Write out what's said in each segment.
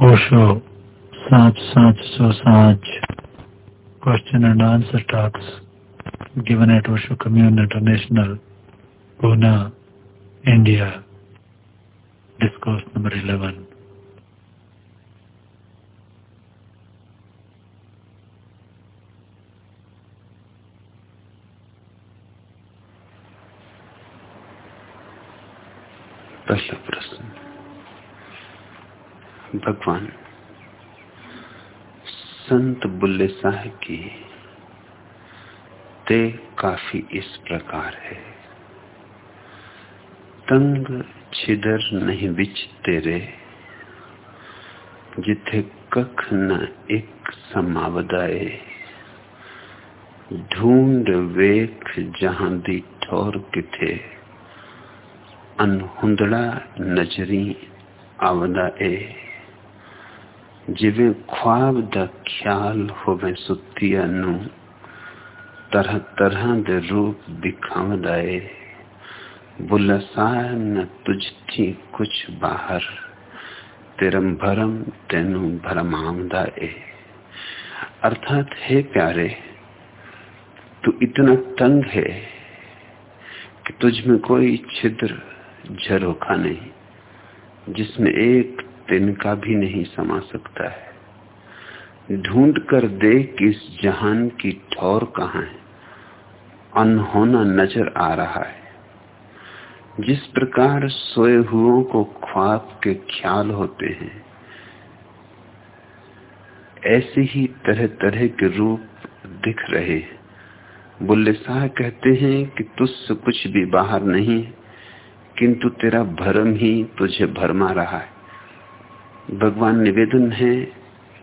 Osho, Sach Sach So Sach. Question and answer talks given at Osho Commune International, Pune, India. Discourse number 11. भगवान, संत बुल्ले शाह की ते काफ़ी इस प्रकार है। तंग छिदर नहीं बिच तेरे, जिथे कख न एक समावदाए ढूंढ वेख जहाँ दी ठोर किथे, अनहुंदड़ा नजरी आवदा ए जिवे ख्वाब द ख्याल होवे सुतिया नु तरह तरह दे रूप दिखावदाए बुलसाय न तुझ थी कुछ बाहर, तेरम भरम तेनु भरमावदाए अर्थात, हे प्यारे, तू इतना तंग है कि तुझ में कोई छिद्र, झरोखा नहीं, जिसमें एक तिनका भी नहीं समा सकता है। ढूंढ कर देख इस जहान की ठौर कहाँ है। अनहोना नज़र आ रहा है। जिस प्रकार सोए हुओं को ख्वाब के ख्याल होते हैं, ऐसे ही तरह तरह के रूप दिख रहे हैं। बुल्ले शाह कहते हैं कि तुझसे कुछ भी बाहर नहीं किंतु तेरा भरम ही तुझे भरमा रहा है। भगवान निवेदन है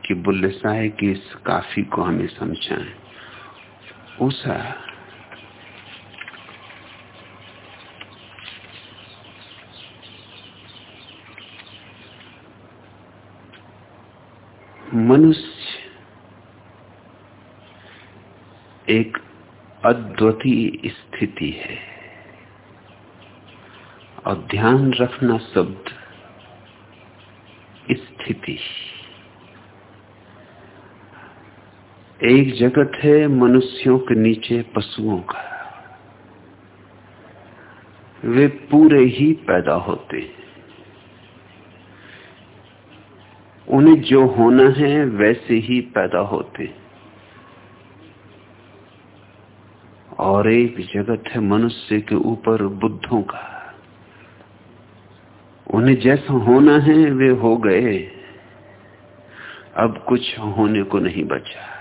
कि बुल्ले शाह की इस काफ़ी को हमें समझाएँ। उषा। मनुष्य एक अद्वितीय स्थिति है। और ध्यान रखना शब्द स्थिति एक जगत है मनुष्यों के नीचे पशुओं का। वे पूरे ही पैदा होते हैं। उन्हें जो होना है वैसे ही पैदा होते और एक जगत है मनुष्य के ऊपर बुद्धों का। उन्हें जैसा होना है वे हो गए। अब कुछ होने को नहीं बचा।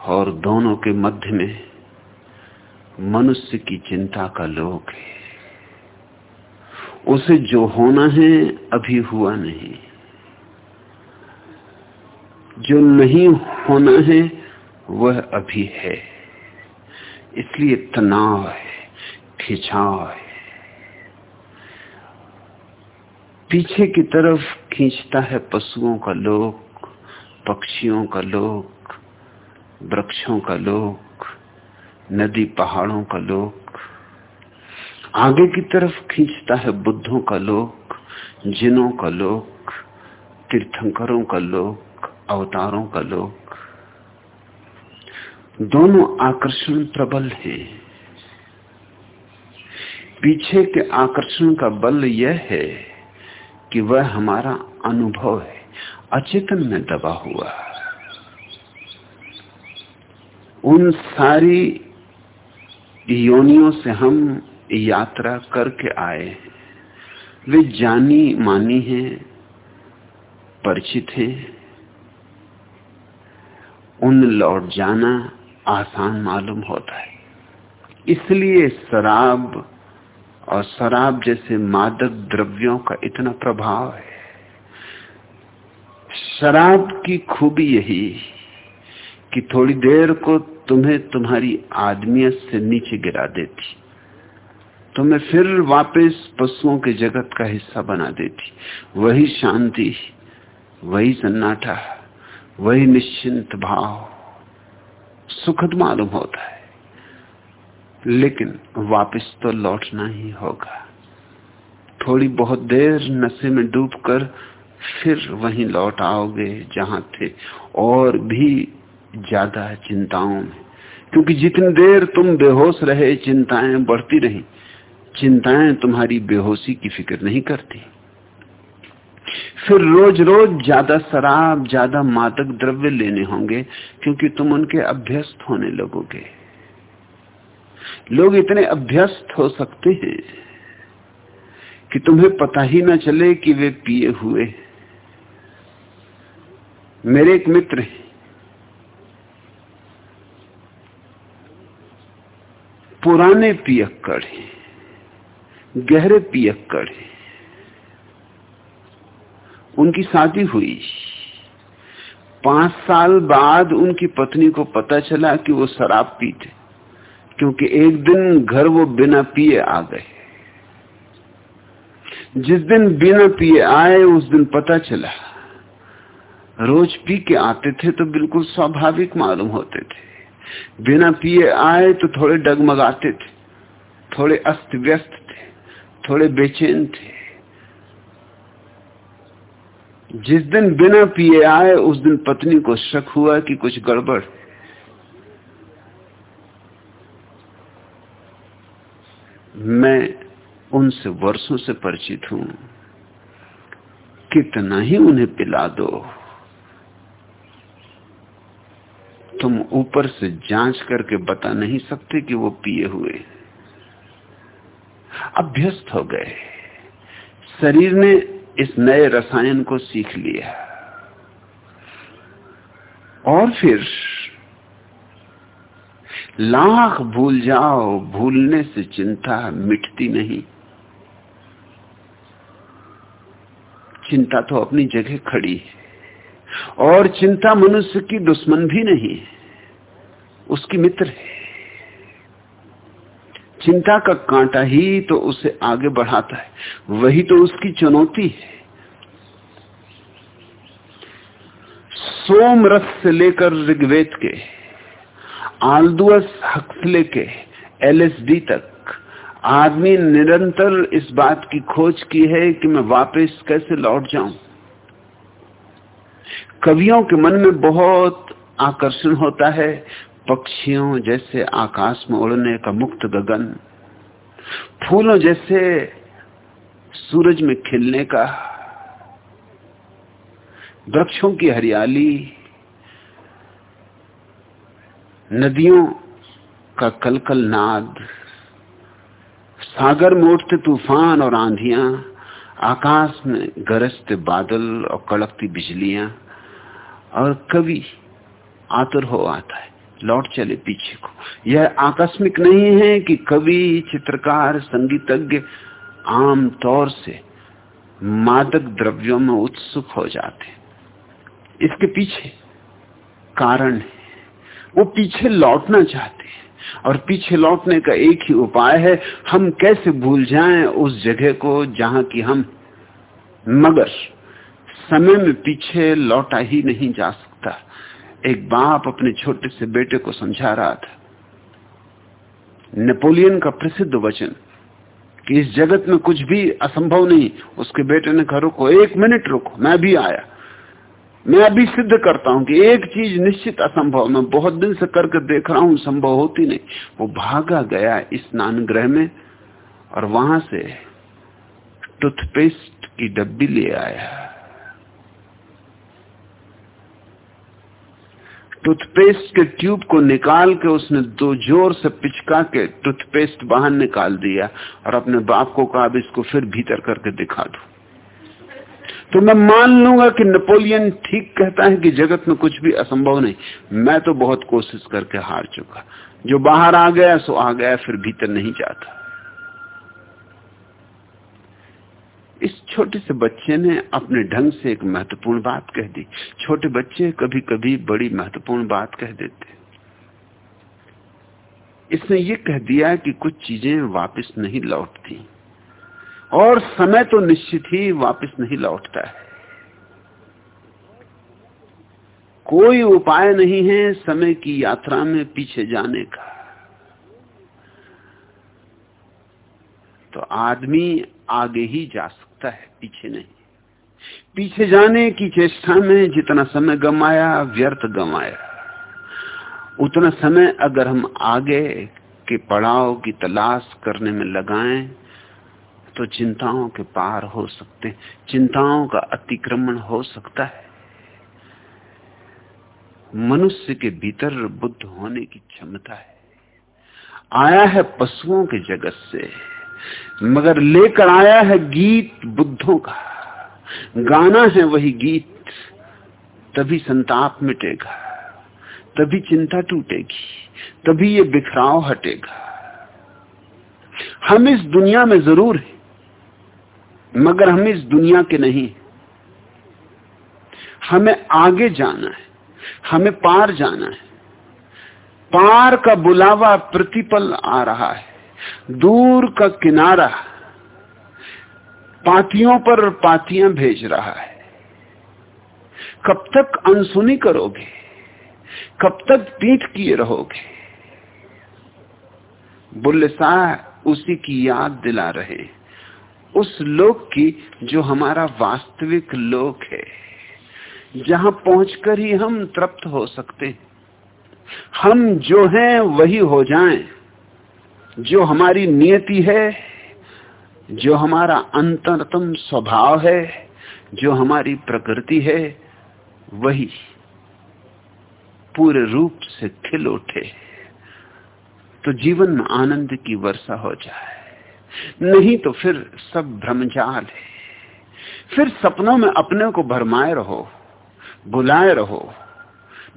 और दोनों के मध्य में मनुष्य की चिंता का लोक है। उसे जो होना है, अभी हुआ नहीं। जो नहीं होना है, वह अभी है। इसलिए तनाव है, खिंचाव है। पीछे की तरफ़ खींचता है पशुओं का लोक, पक्षियों का लोक, वृक्षों का लोक, नदी पहाड़ों का लोक। आगे की तरफ़ खींचता है बुद्धों का लोक, जिनों का लोक, तीर्थंकरों का लोक, अवतारों का लोक। दोनों आकर्षण प्रबल है। पीछे के आकर्षण का बल यह है कि वह हमारा अनुभव है। अचेतन में दबा हुआ। उन सारी योनियों से हम यात्रा करके आए हैं। वे जानी मानी हैं, परिचित हैं। उन लौट जाना आसान मालूम होता है। इसलिए शराब और शराब जैसे मादक द्रव्यों का इतना प्रभाव है। शराब की खूबी यही कि थोड़ी देर को तुम्हें तुम्हारी आदमियत से नीचे गिरा देती। तुम्हें फिर वापस पशुओं के जगत का हिस्सा बना देती। वही शांति, वही सन्नाटा, वही निश्चिंत भाव, सुखद मालूम होता है। लेकिन वापस तो लौटना ही होगा। थोड़ी बहुत देर नशे में डूबकर फिर वहीं लौट आओगे जहाँ थे। और भी ज़्यादा चिंताओं में। क्योंकि जितनी देर तुम बेहोश रहे, चिंताएँ बढ़ती रही। चिंताएँ तुम्हारी बेहोशी की फ़िक्र नहीं करती। फिर रोज रोज ज़्यादा शराब, ज़्यादा मादक द्रव्य लेने होंगे, क्योंकि तुम उनके अभ्यस्त होने लगोगे। लोग इतने अभ्यस्त हो सकते हैं कि तुम्हें पता ही ना चले कि वे पिए हुए मेरे एक मित्र हैं। पुराने पियक्कड़ हैं, गहरे पियक्कड़ हैं। उनकी शादी हुई। पाँच साल बाद उनकी पत्नी को पता चला कि वो शराब पीते। क्योंकि एक दिन घर वो बिना पिए आ गए। जिस दिन बिना पिए आए, उस दिन पता चला। रोज पी के आते थे तो बिल्कुल स्वाभाविक मालूम होते थे। बिना पिए आए तो थोड़े डगमगाते थे, थोड़े अस्त व्यस्त थे, थोड़े बेचैन थे। जिस दिन बिना पिए आए, उस दिन पत्नी को शक हुआ कि कुछ गड़बड़ मैं उनसे वर्षों से परिचित हूँ। कितना ही उन्हें पिला दो। तुम ऊपर से जाँच करके बता नहीं सकते कि वो पिए हुए। अभ्यस्त हो गए। शरीर ने इस नए रसायन को सीख लिया। और फिर लाख भूल जाओ, भूलने से चिंता मिटती नहीं। चिंता तो अपनी जगह खड़ी है। और चिंता मनुष्य की दुश्मन भी नहीं है, उसकी मित्र है। चिंता का कांटा ही तो उसे आगे बढ़ाता है, वही तो उसकी चुनौती है। सोम रस से लेकर ऋग्वेद के आलदुअस हक्सले के एलएसडी तक आदमी निरंतर इस बात की खोज की है कि मैं वापस कैसे लौट जाऊँ। कवियों के मन में बहुत आकर्षण होता है, पक्षियों जैसे आकाश में उड़ने का मुक्त गगन, फूलों जैसे सूरज में खिलने का, वृक्षों की हरियाली नदियों का कलकल नाद, सागर में उठते तूफ़ान और आंधियाँ, आकाश में गरजते बादल और कड़कती बिजलियाँ, और कभी आतुर हो आता है, लौट चले पीछे को। यह आकस्मिक नहीं है कि कवि, चित्रकार, संगीतज्ञ आम तौर से मादक द्रव्यों में उत्सुक हो जाते इसके पीछे कारण है। वो पीछे लौटना चाहते हैं। और पीछे लौटने का एक ही उपाय है, हम कैसे भूल जाएँ उस जगह को जहाँ की हम मगर समय में पीछे लौटा ही नहीं जा सकता। एक बाप अपने छोटे से बेटे को समझा रहा था। नेपोलियन का प्रसिद्ध वचन कि इस जगत में कुछ भी असंभव नहीं, उसके बेटे ने कहा, रुको, एक मिनट रुको, मैं भी आया। मैं अभी सिद्ध करता हूँ कि एक चीज़ निश्चित असंभव, मैं बहुत दिन से करके देख रहा हूँ, संभव होती नहीं। वो भागा गया स्नान ग्रह में और वहाँ से टूथपेस्ट की डब्बी ले आया। टूथपेस्ट के ट्यूब को निकाल के उसने दो ज़ोर से पिचका के टूथपेस्ट बाहर निकाल दिया और अपने बाप को कहा, अब इसको फिर भीतर करके दिखा दो। तो मैं मान लूँगा कि नेपोलियन ठीक कहता है कि जगत में कुछ भी असंभव नहीं। मैं तो बहुत कोशिश करके हार चुका। जो बाहर आ गया, सो आ गया, फिर भीतर नहीं जाता। इस छोटे से बच्चे ने अपने ढंग से एक महत्वपूर्ण बात कह दी। छोटे बच्चे कभी कभी बड़ी महत्वपूर्ण बात कह देते। इसने ये कह दिया कि कुछ चीज़ें वापस नहीं लौटती। और समय तो निश्चित ही वापस नहीं लौटता है। कोई उपाय नहीं है समय की यात्रा में पीछे जाने का। तो आदमी आगे ही जा सकता है, पीछे नहीं। पीछे जाने की चेष्टा में जितना समय गमाया, व्यर्थ गमाया, उतना समय अगर हम आगे के पड़ाव की तलाश करने में लगाएँ तो चिंताओं के पार हो सकते चिंताओं का अतिक्रमण हो सकता है। मनुष्य के भीतर बुद्ध होने की क्षमता है। आया है पशुओं के जगत से, मगर लेकर आया है गीत बुद्धों का। गाना है वही गीत, तभी संताप मिटेगा, तभी चिंता टूटेगी, तभी ये बिखराव हटेगा। हम इस दुनिया में ज़रूर हैं। मगर हम इस दुनिया के नहीं हमें आगे जाना है। हमें पार जाना है। पार का बुलावा प्रतिपल आ रहा है। दूर का किनारा पातियों पर पातियाँ भेज रहा है। कब तक अनसुनी करोगे? कब तक पीठ किए रहोगे? बुल्ले शाह उसी की याद दिला रहे उस लोक की जो हमारा वास्तविक लोक है, जहाँ पहुंचकर ही हम तृप्त हो सकते हैं। हम जो हैं, वही हो जाएँ। जो हमारी नियति है, जो हमारा अंतरतम स्वभाव है, जो हमारी प्रकृति है, वही पूरे रूप से खिल उठे। तो जीवन में आनंद की वर्षा हो जाए। नहीं तो फिर सब भ्रमजाल है। फिर सपनों में अपने को भरमाए रहो, बुलाए रहो,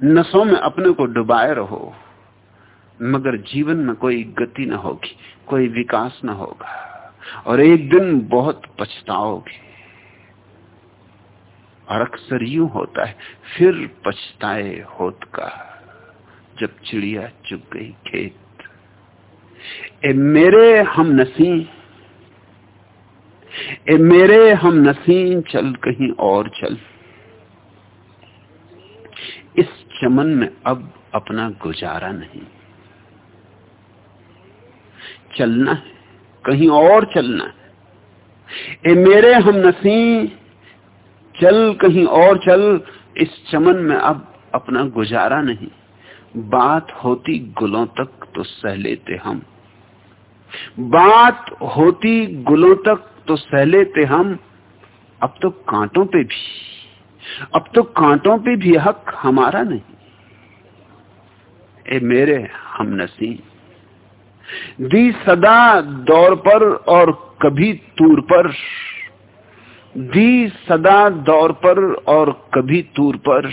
नसों में अपने को डुबाए रहो, मगर जीवन में कोई गति न होगी, कोई विकास न होगा, और एक दिन बहुत पछताओगे। और अक्सर यूँ होता है, फिर पछताए होत का, जब चिड़िया चुग गई खेत ए मेरे हम नसी ए मेरे हम नसीन चल कहीं और चल। इस चमन में अब अपना गुजारा नहीं। चलना है, कहीं और चलना है। ए मेरे हम नसी चल कहीं और चल, इस चमन में अब अपना गुजारा नहीं। बात होती गुलों तक तो सह लेते हम। बात होती गुलों तक तो सह लेते हम, अब तो कांटों पे भी। अब तो कांटों पे भी हक हमारा नहीं। ए मेरे हम नसी दी सदा दौर पर और कभी तूर पर। दी सदा दौर पर और कभी तूर पर।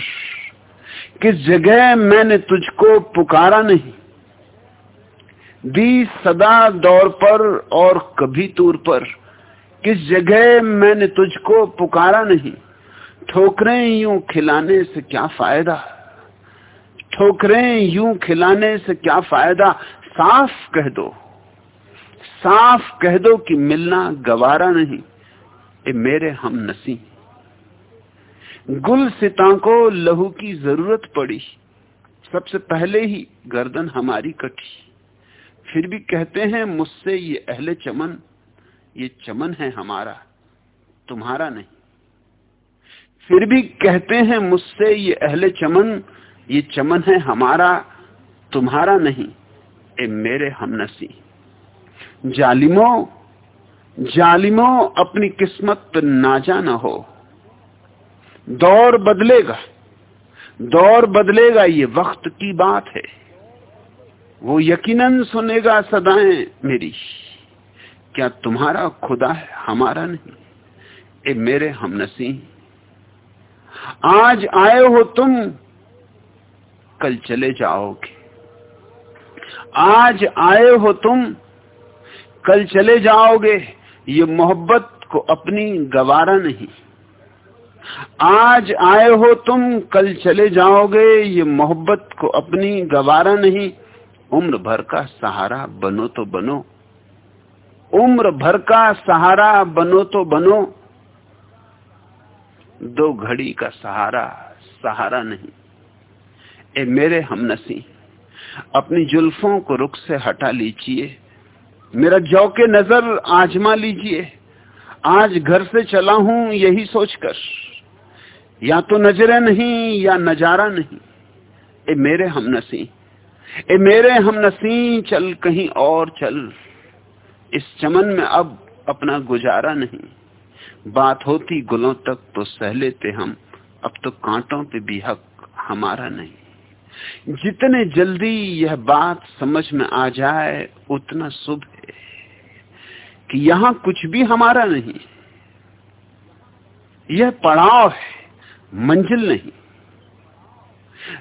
किस जगह मैंने तुझको पुकारा नहीं? दी सदा दौर पर और कभी तूर पर। किस जगह मैंने तुझको पुकारा नहीं? ठोकरें यूँ खिलाने से क्या फ़ायदा? ठोकरें यूँ खिलाने से क्या फ़ायदा? साफ़ कह दो। साफ़ कह दो कि मिलना गवारा नहीं। ए मेरे हम नसी गुल सिता को लहू की ज़रूरत पड़ी। सबसे पहले ही गर्दन हमारी कटी। फिर भी कहते हैं, मुझसे ये अहले चमन, ये चमन है हमारा, तुम्हारा नहीं। फिर भी कहते हैं, मुझसे ये अहले चमन, ये चमन है हमारा, तुम्हारा नहीं, ए मेरे हमनसी जालिमो जालिमो, अपनी किस्मत पर न हो। दौर बदलेगा दौर बदलेगा, ये वक्त की बात है। वो यकीनन सुनेगा सदाएँ मेरी। क्या तुम्हारा खुदा है? हमारा नहीं। ए, मेरे हम नसी आज आए हो तुम, कल चले जाओगे। आज आए हो तुम, कल चले जाओगे। ये मोहब्बत को अपनी गवारा नहीं। आज आए हो तुम, कल चले जाओगे। ये मोहब्बत को अपनी गवारा नहीं। उम्र भर का सहारा बनो तो बनो। उम्र भर का सहारा बनो तो बनो। दो घड़ी का सहारा सहारा नहीं। ए मेरे हमनसी, अपनी जुल्फों को रुख से हटा लीजिए। मेरा जौ के नज़र आजमा लीजिए। आज घर से चला हूँ यही सोचकर। या तो नजरे नहीं, या नज़ारा नहीं। ए मेरे हम नसी ए मेरे हम नसी चल कहीं और चल। इस चमन में अब अपना गुजारा नहीं। बात होती गुलों तक तो सह लेते हम। अब तो कांटों पे भी हक हमारा नहीं। जितने जल्दी यह बात समझ में आ जाए, उतना शुभ है। कि यहाँ कुछ भी हमारा नहीं। यह पड़ाव है, मंजिल नहीं।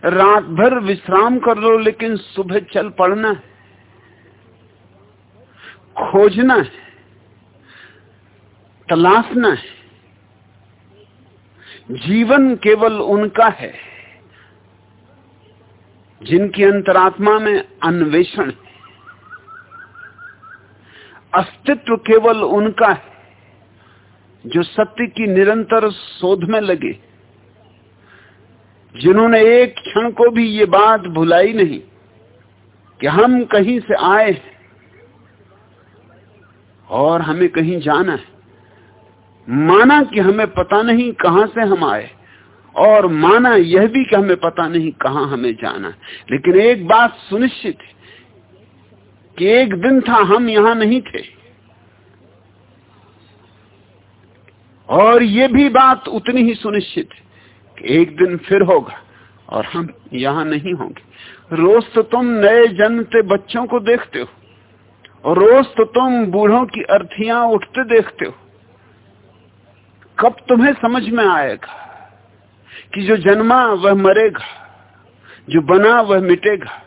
रात भर विश्राम कर लो, लेकिन सुबह चल पड़ना है। खोजना है। तलाशना है। जीवन केवल उनका है, जिनकी अंतरात्मा में अन्वेषण है। अस्तित्व केवल उनका है, जो सत्य की निरंतर शोध में लगे। जिन्होंने एक क्षण को भी ये बात भुलाई नहीं कि हम कहीं से आए और हमें कहीं जाना है। माना कि हमें पता नहीं कहाँ से हम आए और माना यह भी कि हमें पता नहीं कहाँ हमें जाना है। लेकिन एक बात सुनिश्चित है कि एक दिन था हम यहाँ नहीं थे। और यह भी बात उतनी ही सुनिश्चित है एक दिन फिर होगा और हम यहाँ नहीं होंगे। रोज तो तुम नए जन्मते बच्चों को देखते हो और रोज तो तुम बूढ़ों की अर्थियाँ उठते देखते हो। कब तुम्हें समझ में आएगा कि जो जन्मा वह मरेगा, जो बना वह मिटेगा,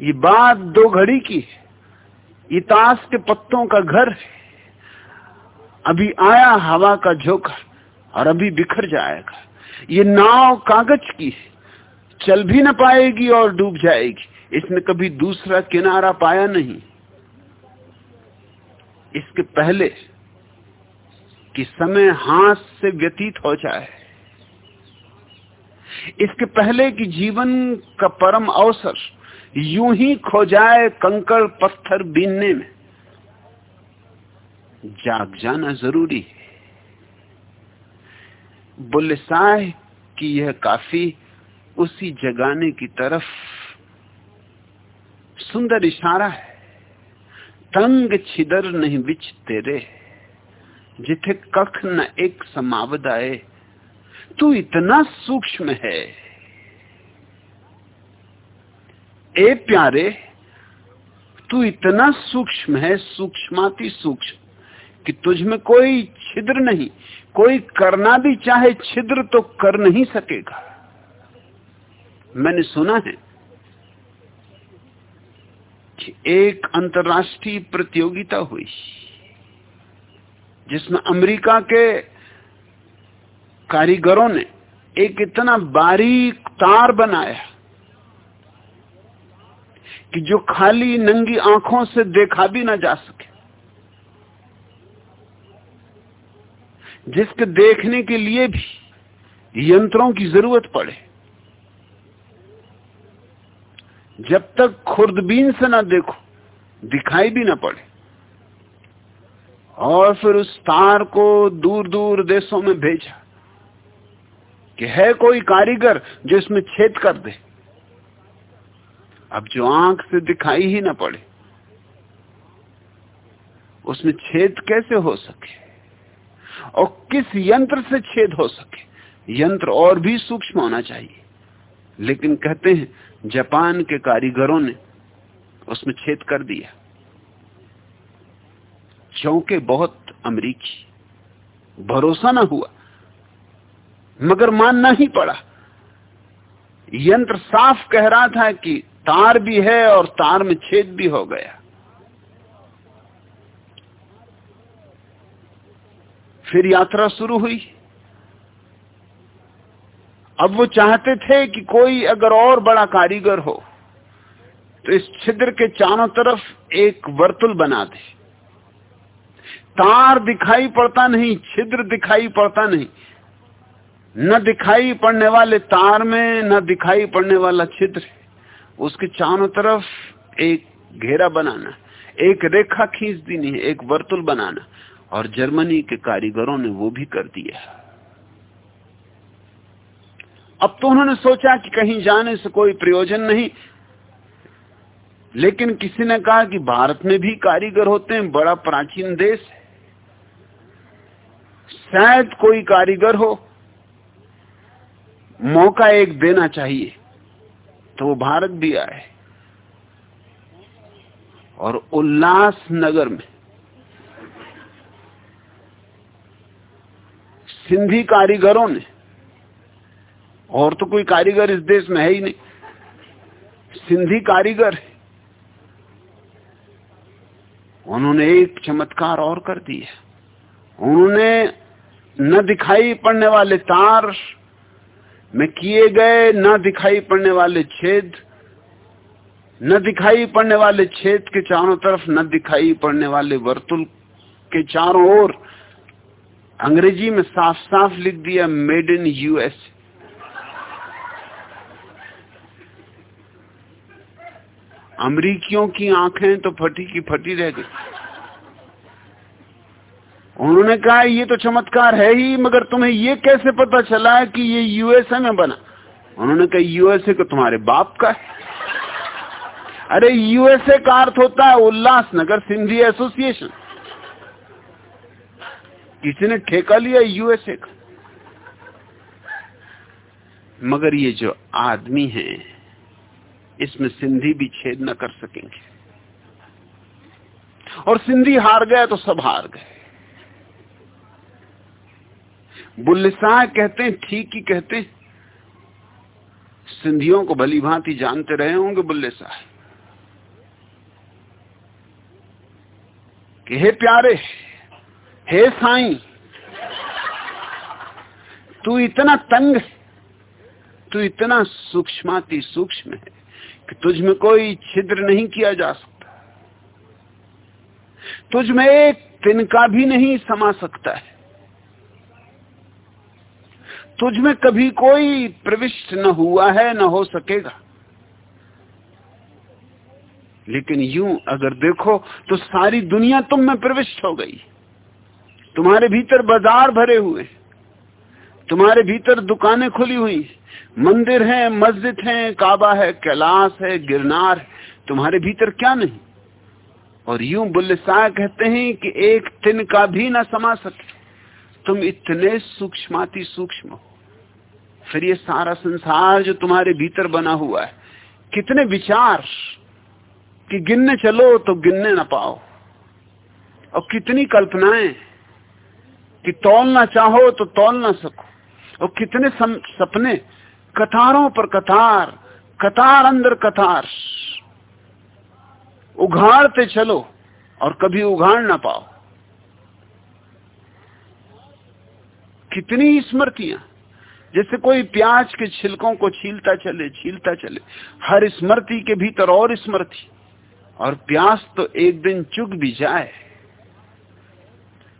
ये बात दो घड़ी की है। ये ताश के पत्तों का घर है। अभी आया हवा का झोंका और अभी बिखर जाएगा। ये नाव कागज़ की चल भी ना पाएगी और डूब जाएगी। इसने कभी दूसरा किनारा पाया नहीं। इसके पहले कि समय हाथ से व्यतीत हो जाए। इसके पहले कि जीवन का परम अवसर यूँ ही खो जाए कंकड़ पत्थर बीनने में। जाग जाना ज़रूरी है। बुल्ले साह कि यह काफ़ी उसी जगाने की तरफ़ सुंदर इशारा है। तंग छिदर नहीं बिच तेरे, जिथे कख न एक समावद आए, तू इतना सूक्ष्म है। ए प्यारे, तू इतना सूक्ष्म है, सूक्ष्माति सूक्ष्म, कि तुझ में कोई छिद्र नहीं कोई करना भी चाहे छिद्र तो कर नहीं सकेगा। मैंने सुना है कि एक अंतर्राष्ट्रीय प्रतियोगिता हुई, जिसमें अमेरिका के कारीगरों ने एक इतना बारीक तार बनाया कि जो खाली नंगी आँखों से देखा भी ना जा सके। जिसके देखने के लिए भी यंत्रों की ज़रूरत पड़े। जब तक खुर्दबीन से ना देखो, दिखाई भी ना पड़े। और फिर उस तार को दूर दूर देशों में भेजा कि है कोई कारीगर जो इसमें छेद कर दे। अब जो आँख से दिखाई ही ना पड़े, उसमें छेद कैसे हो सके? और किस यंत्र से छेद हो सके। यंत्र और भी सूक्ष्म होना चाहिए। लेकिन कहते हैं, जापान के कारीगरों ने उसमें छेद कर दिया। चौंके बहुत अमरीकी। भरोसा ना हुआ। मगर मानना ही पड़ा। यंत्र साफ़ कह रहा था कि तार भी है और तार में छेद भी हो गया। फिर यात्रा शुरू हुई। अब वो चाहते थे कि कोई अगर और बड़ा कारीगर हो तो इस छिद्र के चारों तरफ़ एक वर्तुल बना दे। तार दिखाई पड़ता नहीं, छिद्र दिखाई पड़ता नहीं। न दिखाई पड़ने वाले तार में, न दिखाई पड़ने वाला छिद्र। उसके चारों तरफ़ एक घेरा बनाना, एक रेखा खींच देनी है, एक वर्तुल बनाना। और जर्मनी के कारीगरों ने वो भी कर दिया अब तो उन्होंने सोचा कि कहीं जाने से कोई प्रयोजन नहीं, लेकिन किसी ने कहा कि भारत में भी कारीगर होते हैं, बड़ा प्राचीन देश है। शायद कोई कारीगर हो, मौका एक देना चाहिए तो वो भारत भी आए। और उल्लास नगर में सिंधी कारीगरों ने। और तो कोई कारीगर इस देश में है ही नहीं। सिंधी कारीगर उन्होंने एक चमत्कार और कर दिया। उन्होंने न दिखाई पड़ने वाले तार में किए गए, न दिखाई पड़ने वाले छेद, न दिखाई पड़ने वाले छेद के चारों तरफ़, न दिखाई पड़ने वाले वर्तुल के चारों ओर अंग्रेज़ी में साफ़ साफ़ लिख दिया मेड इन यूएस अमरीकियों की आँखें तो फटी की फटी रह गई। उन्होंने कहा, ये तो चमत्कार है ही, मगर तुम्हें ये कैसे पता चला कि ये यूएसए में बना? उन्होंने कहा यूएसए को तुम्हारे बाप का है। अरे यूएसए का अर्थ होता है उल्लासनगर सिंधी एसोसिएशन। किसी ने ठेका लिया यूएसए का। मगर ये जो आदमी है, इसमें सिंधी भी छेद न कर सकेंगे। और सिंधी हार गए तो सब हार गए। बुल्ले शाह कहते हैं, ठीक ही कहते हैं। सिंधियों को भली भांति जानते रहे होंगे बुल्ले कि हे प्यारे हे साईं, तू इतना तंग, तू इतना सूक्ष्माति सूक्ष्म है कि तुझ में कोई छिद्र नहीं किया जा सकता। तुझ में एक तिनका भी नहीं समा सकता है। तुझ में कभी कोई प्रविष्ट न हुआ है, न हो सकेगा। लेकिन यूँ अगर देखो तो सारी दुनिया तुम में प्रविष्ट हो गई। तुम्हारे भीतर बाज़ार भरे हुए तुम्हारे भीतर दुकानें खुली हुई मंदिर हैं, मस्जिद हैं, काबा है, कैलाश है, गिरनार है। तुम्हारे भीतर क्या नहीं? और यूँ बुल्ले शाह कहते हैं कि एक तिन का भी ना समा सके। तुम इतने सूक्ष्माति सूक्ष्म हो। फिर ये सारा संसार जो तुम्हारे भीतर बना हुआ है, कितने विचार कि गिनने चलो तो गिनने ना पाओ। और कितनी कल्पनाएँ कि तोलना चाहो तो तोल ना सको। और कितने सपने, कतारों पर कतार कतार अंदर कतार। उघाड़ते चलो और कभी उघाड़ ना पाओ। कितनी स्मृतियाँ, जैसे कोई प्याज के छिलकों को छीलता चले छीलता चले, हर स्मृति के भीतर और स्मृति। और प्यास तो एक दिन चुग भी जाए।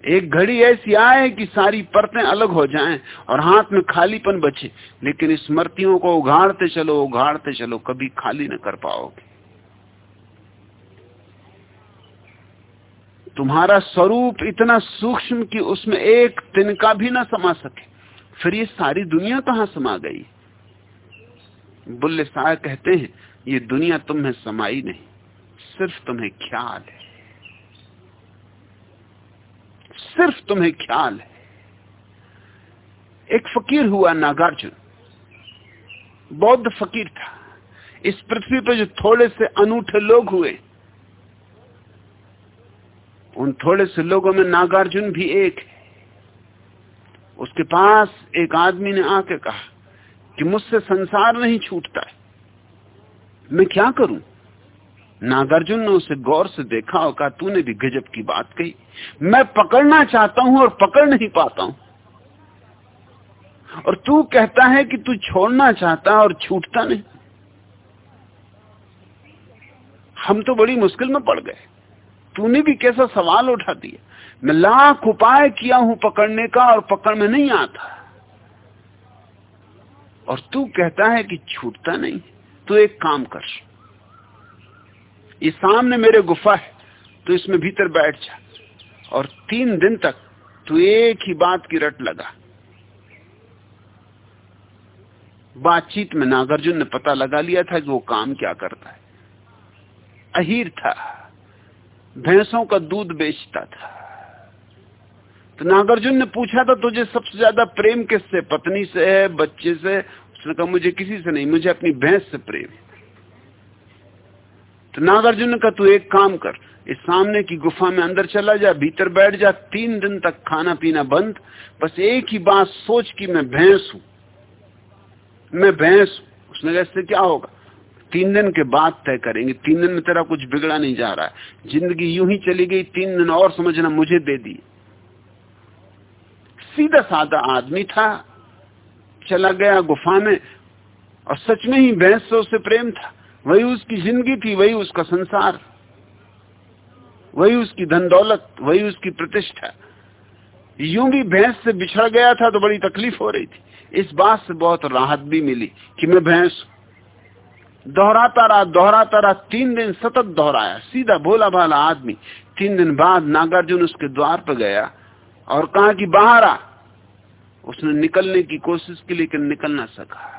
एक घड़ी ऐसी आए कि सारी परतें अलग हो जाएँ और हाथ में खालीपन बचे। लेकिन स्मृतियों को उघाड़ते चलो उघाड़ते चलो, कभी खाली न कर पाओगे। तुम्हारा स्वरूप इतना सूक्ष्म कि उसमें एक तिनका भी ना समा सके। फिर ये सारी दुनिया कहाँ समा गई? बुल्ले शाह कहते हैं, ये दुनिया तुम्हें समाई नहीं, सिर्फ़ तुम्हें ख्याल है। सिर्फ़ तुम्हें ख्याल है। एक फकीर हुआ नागार्जुन। बौद्ध फकीर था। इस पृथ्वी पर जो थोड़े से अनूठे लोग हुए, उन थोड़े से लोगों में नागार्जुन भी एक है। उसके पास एक आदमी ने आके कहा कि मुझसे संसार नहीं छूटता मैं क्या करूँ? नागार्जुन ने उसे गौर से देखा और कहा, तूने भी गजब की बात कही। मैं पकड़ना चाहता हूँ और पकड़ नहीं पाता हूँ। और तू कहता है कि तू छोड़ना चाहता है और छूटता नहीं। हम तो बड़ी मुश्किल में पड़ गए। तूने भी कैसा सवाल उठा दिया। मैं लाख उपाय किया हूँ पकड़ने का और पकड़ में नहीं आता। और तू कहता है कि छूटता नहीं। तू एक काम कर। ये सामने मेरे गुफा है तो इसमें भीतर बैठ जा। और तीन दिन तक तू एक ही बात की रट लगा। बातचीत में नागार्जुन ने पता लगा लिया था कि वो काम क्या करता है। अहीर था, भैंसों का दूध बेचता था। तो नागार्जुन ने पूछा था, तुझे सबसे ज़्यादा प्रेम किससे? पत्नी से है, बच्चे से उसने कहा, मुझे किसी से नहीं, मुझे अपनी भैंस से प्रेम तो नागार्जुन ने कहा तू एक काम कर, इस सामने की गुफा में अंदर चला जा, भीतर बैठ जा, तीन दिन तक खाना पीना बंद, बस एक ही बात सोच कि मैं भैंस हूँ। मैं भैंस उसने कहा, इससे क्या होगा? तीन दिन के बाद तय करेंगे, तीन दिन में तेरा कुछ बिगड़ा नहीं जा रहा है। ज़िंदगी यूँ ही चली गई, तीन दिन और समझना मुझे दे दी। सीधा साधा आदमी था, चला गया गुफा में, और सच में ही भैंस से उससे प्रेम था। वही उसकी ज़िंदगी थी, वही उसका संसार। वही उसकी धन दौलत वही उसकी प्रतिष्ठा। यूँ भी भैंस से बिछड़ गया था तो बड़ी तकलीफ़ हो रही थी। इस बात से बहुत राहत भी मिली कि मैं भैंस दोहराता रहा दोहराता रहा, तीन दिन सतत दोहराया। सीधा भोला भाला आदमी। तीन दिन बाद नागार्जुन उसके द्वार पर गया और कहा कि बाहर आ। उसने निकलने की कोशिश की, लेकिन निकल ना सका।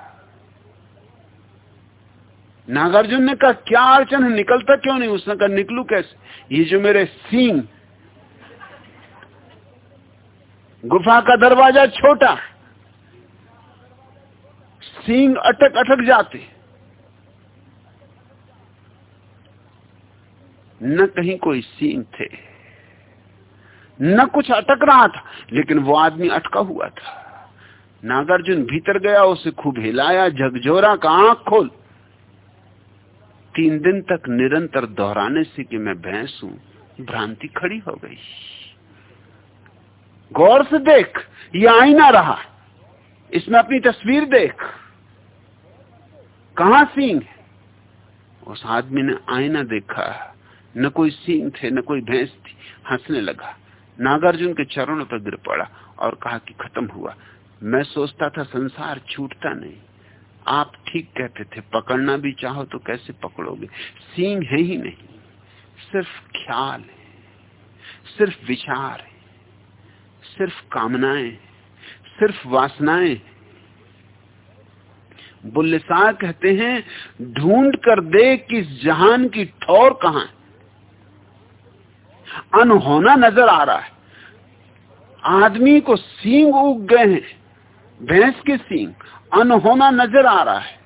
नागार्जुन ने कहा, क्या अड़चन है? निकलता क्यों नहीं? उसने कहा, निकलू कैसे? ये जो मेरे सींग, गुफा का दरवाज़ा छोटा, सींग अटक अटक जाते। न कहीं कोई सींग थे, न कुछ अटक रहा था, लेकिन वो आदमी अटका हुआ था। नागार्जुन भीतर गया, उसे खूब हिलाया, झकझोरा, का आँख खोल तीन दिन तक निरंतर दोहराने से कि मैं भैंस हूँ, भ्रांति खड़ी हो गई। गौर से देख, ये आईना रहा। इसमें अपनी तस्वीर देख। कहा सींग उस आदमी ने आईना देखा। न कोई सींग थे, न कोई भैंस थी। हंसने लगा। नागार्जुन के चरणों पर गिर पड़ा और कहा कि खत्म हुआ। मैं सोचता था संसार छूटता नहीं। आप ठीक कहते थे, पकड़ना भी चाहो तो कैसे पकड़ोगे? सींग है ही नहीं। सिर्फ़ ख्याल है, सिर्फ़ विचार है, सिर्फ़ कामनाएँ, सिर्फ़ वासनाएँ। बुल्ले शाह कहते हैं, ढूंढ कर दे कि जहान की ठौर कहाँ है। अनहोना नज़र आ रहा है। आदमी को सींग उग गए हैं, भैंस के सींग। अनहोना नज़र आ रहा है।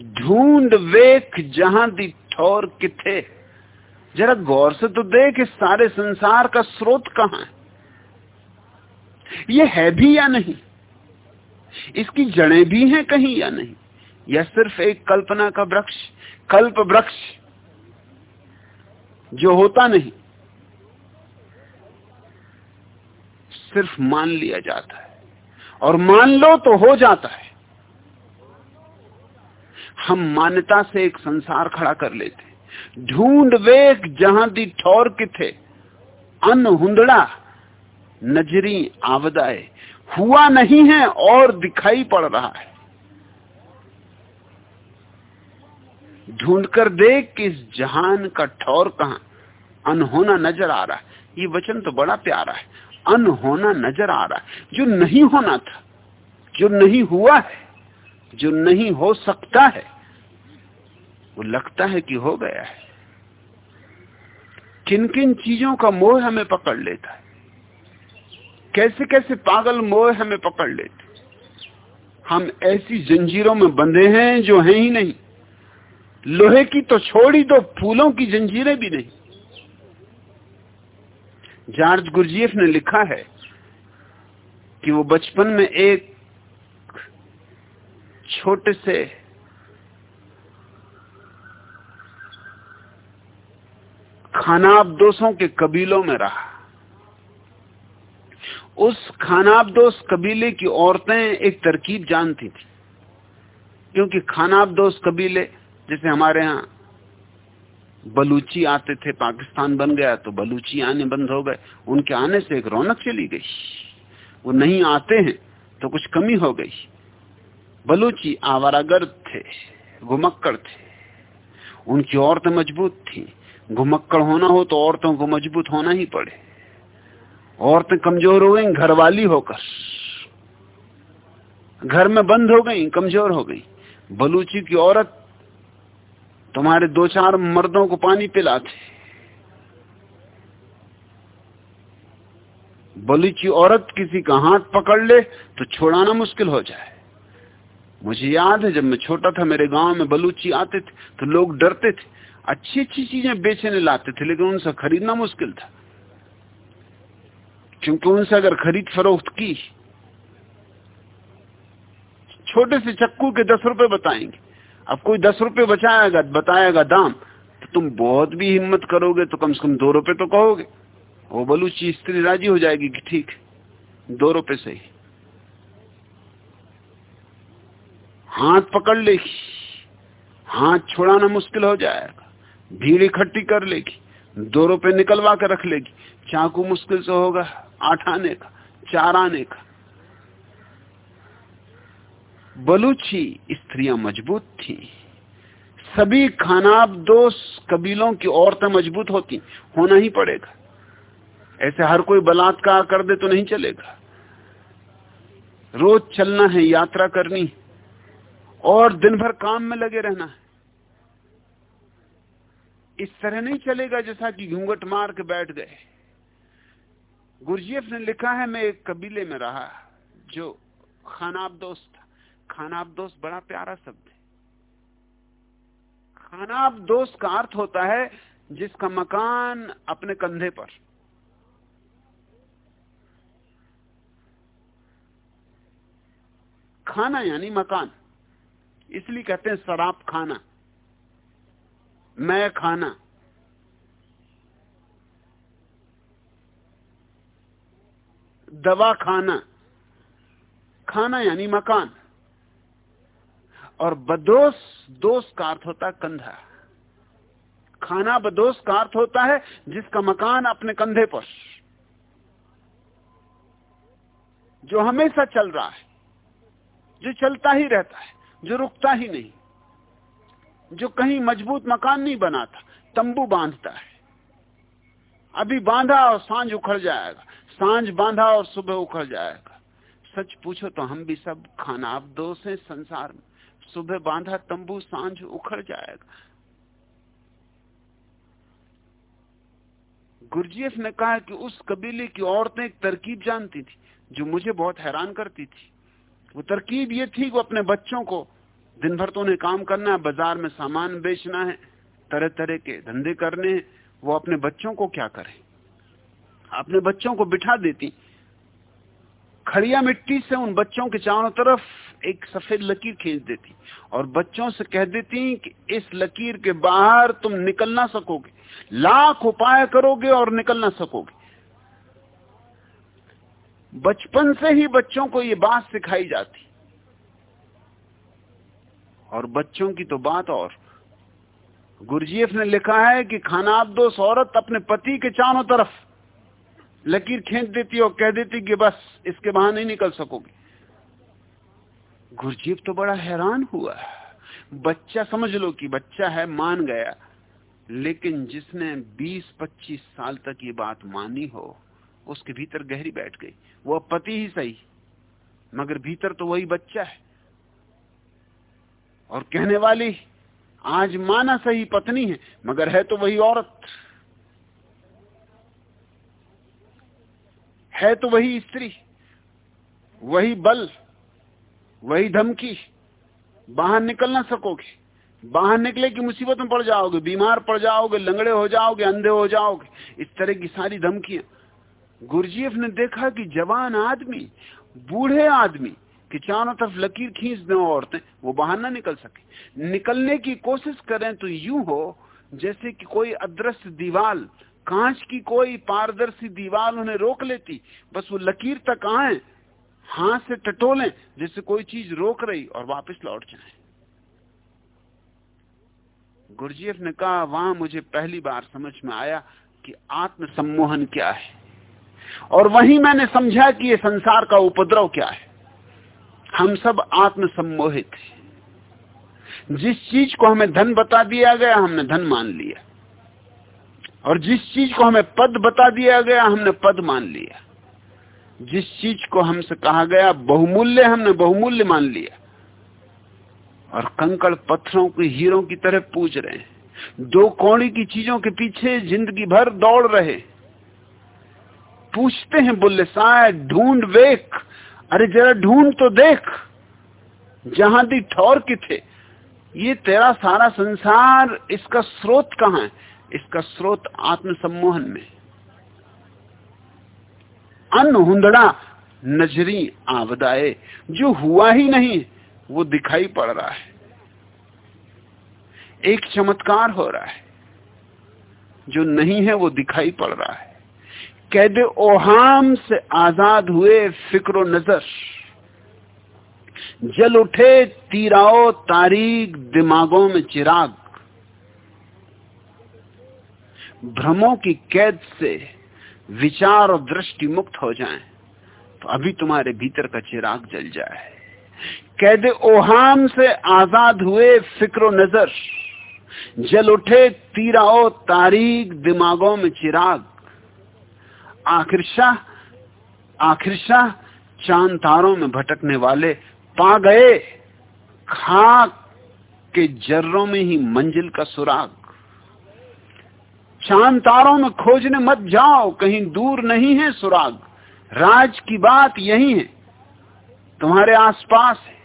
ढूंढ वेख जहाँ दी ठौर किथे। जरा गौर से तो देख इस सारे संसार का स्रोत कहाँ है। ये है भी या नहीं? इसकी जड़ें भी हैं कहीं या नहीं? या सिर्फ़ एक कल्पना का वृक्ष, कल्प वृक्ष जो होता नहीं, सिर्फ़ मान लिया जाता है। और मान लो तो हो जाता है। हम मान्यता से एक संसार खड़ा कर लेते ढूंढ वेख जहाँ दी ठौर के थे अन हुंदड़ा, नजरी आवदाए। हुआ नहीं है, और दिखाई पड़ रहा है। ढूंढकर देख कि इस जहान का ठौर कहाँ। अनहोना नज़र आ रहा है। ये वचन तो बड़ा प्यारा है। अनहोना नज़र आ रहा है। जो नहीं होना था, जो नहीं हुआ है, जो नहीं हो सकता है, वो लगता है कि हो गया है। किन किन चीज़ों का मोह हमें पकड़ लेता है? कैसे कैसे पागल मोह हमें पकड़ लेते हम ऐसी जंजीरों में बंधे हैं जो है ही नहीं। लोहे की तो छोड़ी दो, फूलों की जंजीरें भी नहीं। जॉर्ज गुरजीएफ ने लिखा है कि वो बचपन में एक छोटे से खानाब दोषों के कबीलों में रहा। उस खानाबदोश कबीले की औरतें एक तरकीब जानती थी, क्योंकि खानाबदोश कबीले, जैसे हमारे यहाँ बलूची आते थे, पाकिस्तान बन गया तो बलूची आने बंद हो गए। उनके आने से एक रौनक चली गई। वो नहीं आते हैं तो कुछ कमी हो गई। बलूची आवारागर्द थे, घुमक्कड़ थे। उनकी औरतें मज़बूत थी। घुमक्कड़ होना हो तो औरतों को मज़बूत होना ही पड़े। औरतें कमज़ोर हो गई, घरवाली होकर। घर में बंद हो गई, कमज़ोर हो गई। बलूची की औरत तुम्हारे दो चार मर्दों को पानी पिलाते। बलूची औरत किसी का हाथ पकड़ ले तो छोड़ाना मुश्किल हो जाए। मुझे याद है, जब मैं छोटा था, मेरे गाँव में बलूची आते थे तो लोग डरते थे। अच्छी अच्छी चीज़ें बेचने लाते थे, लेकिन उनसे खरीदना मुश्किल था। क्योंकि उनसे अगर खरीद फरोख्त की, छोटे से चक्कू के दस रुपए बताएँगे। अब कोई दस रुपए बचाएगा, बताएगा दाम तो तुम बहुत भी हिम्मत करोगे तो कम से कम दो रुपए तो कहोगे। वो बलूची स्त्री राज़ी हो जाएगी कि ठीक, दो रुपए से ही। हाथ पकड़ लेगी, हाथ छोड़ाना मुश्किल हो जाएगा, भीड़ इकट्ठी कर लेगी, दो रुपए निकलवा कर रख लेगी। चाकू मुश्किल से होगा, आठ आने का, चार आने का। बलूची स्त्रियाँ मज़बूत थी। सभी खानाब दोष कबीलों की औरतें मज़बूत होती, होना ही पड़ेगा। ऐसे हर कोई बलात्कार कर दे तो नहीं चलेगा। रोज चलना है, यात्रा करनी और दिन भर काम में लगे रहना है। इस तरह नहीं चलेगा जैसा कि घूंघट मार के बैठ गए। गुरजीएफ ने लिखा है, मैं एक कबीले में रहा, जो खानाब दोस्त था खानाब दोस्त बड़ा प्यारा शब्द है। खानाब दोस्त का अर्थ होता है जिसका मकान अपने कंधे पर। खाना यानी मकान। इसलिए कहते हैं शराब खाना, मैं खाना। दवा खाना खाना यानी मकान। और बदोस दोष का अर्थ होता कंधा। खाना बदोस का अर्थ होता है जिसका मकान अपने कंधे पर। जो हमेशा चल रहा है, जो चलता ही रहता है, जो रुकता ही नहीं, जो कहीं मज़बूत मकान नहीं बनाता, तंबू बांधता है। अभी बांधा और साँझ उखड़ जाएगा, साँझ बांधा और सुबह उखड़ जाएगा। सच पूछो तो हम भी सब खाना अब दोष है, संसार में। सुबह बांधा, तंबू साँझ उखड़ जाएगा। गुरजीएफ ने कहा कि उस कबीले की औरतें एक तरकीब जानती थी, जो मुझे बहुत हैरान करती थी। वो तरकीब ये थी कि वो अपने बच्चों को दिन भर तो उन्हें काम करना है, बाज़ार में सामान बेचना है तरह तरह के धंधे करने हैं, वो अपने बच्चों को क्या करें? अपने बच्चों को बिठा देती खड़िया मिट्टी से उन बच्चों के चारों तरफ़ एक सफ़ेद लकीर खींच देती और बच्चों से कह देती कि इस लकीर के बाहर तुम निकल ना सकोगे। लाख उपाय करोगे और निकल ना सकोगे। बचपन से ही बच्चों को ये बात सिखाई जाती। और बच्चों की तो बात और। गुरजीएफ ने लिखा है कि खानाबदोश औरत अपने पति के चारों तरफ़ लकीर खींच देती और कह देती कि बस इसके बाहर नहीं निकल सकोगे। गुरजीफ तो बड़ा हैरान हुआ। बच्चा समझ लो कि बच्चा है, मान गया। लेकिन जिसने 20-25 साल तक ये बात मानी हो, उसके भीतर गहरी बैठ गई। वो पति ही सही, मगर भीतर तो वही बच्चा है। और कहने वाली, आज माना सही पत्नी है, मगर है तो वही औरत। है तो वही स्त्री, वही बल, वही धमकी। बाहर निकल ना सकोगे। बाहर निकले की मुसीबत में पड़ जाओगे, बीमार पड़ जाओगे, लंगड़े हो जाओगे, अंधे हो जाओगे। इस तरह की सारी धमकियाँ। गुरजीएफ ने देखा कि जवान आदमी, बूढ़े आदमी, कि चारों तरफ़ लकीर खींच दें औरतें, वो बाहर ना निकल सके। निकलने की कोशिश करें तो यूँ हो, जैसे कि कोई अदृश्य दीवार कांच की कोई पारदर्शी दीवार उन्हें रोक लेती, बस वो लकीर तक आए, हाथ से टटोले जैसे कोई चीज़ रोक रही और वापस लौट जाए। गुरजीएफ ने कहा, वहाँ, मुझे पहली बार समझ में आया कि आत्म सम्मोहन क्या है। और वहीं मैंने समझा कि ये संसार का उपद्रव क्या है। हम सब आत्म सम्मोहित हैं। जिस चीज़ को हमें धन बता दिया गया, हमने धन मान लिया। और जिस चीज़ को हमें पद बता दिया गया, हमने पद मान लिया। जिस चीज़ को हमसे कहा गया, बहुमूल्य हमने बहुमूल्य मान लिया। और कंकड़ पत्थरों के, हीरों की तरह पूछ रहे हैं। दो कौड़ी की चीज़ों के पीछे ज़िंदगी भर दौड़ रहे पूछते हैं बुल्ले शायद ढूंढ वेख। अरे जरा ढूंढ तो देख। जहाँ दी ठौर की थे ये तेरा सारा संसार, इसका स्रोत कहाँ है? इसका स्रोत आत्म सम्मोहन में अनहुंदड़ा नजरी आवदाए जो हुआ ही नहीं, वो दिखाई पड़ रहा है। एक चमत्कार हो रहा है, जो नहीं है, वो दिखाई पड़ रहा है। कैद ओहाम से आज़ाद हुए फिक्रो नज़र, जल उठे, तीराओ तारीख दिमागों में चिराग। भ्रमों की कैद से विचार और दृष्टि मुक्त हो जाएँ तो अभी तुम्हारे भीतर का चिराग जल जाए। कैद ओहाम से आज़ाद हुए फिक्रो नज़र, जल उठे तीराओ तारीख दिमागों में चिराग। आखिर शाह आखिर शाह चाँद तारों में भटकने वाले पा गए, खाक के जर्रों में ही मंजिल का सुराग। चाँद तारों में खोजने मत जाओ, कहीं दूर नहीं है सुराग। राज की बात यही है। तुम्हारे आसपास है।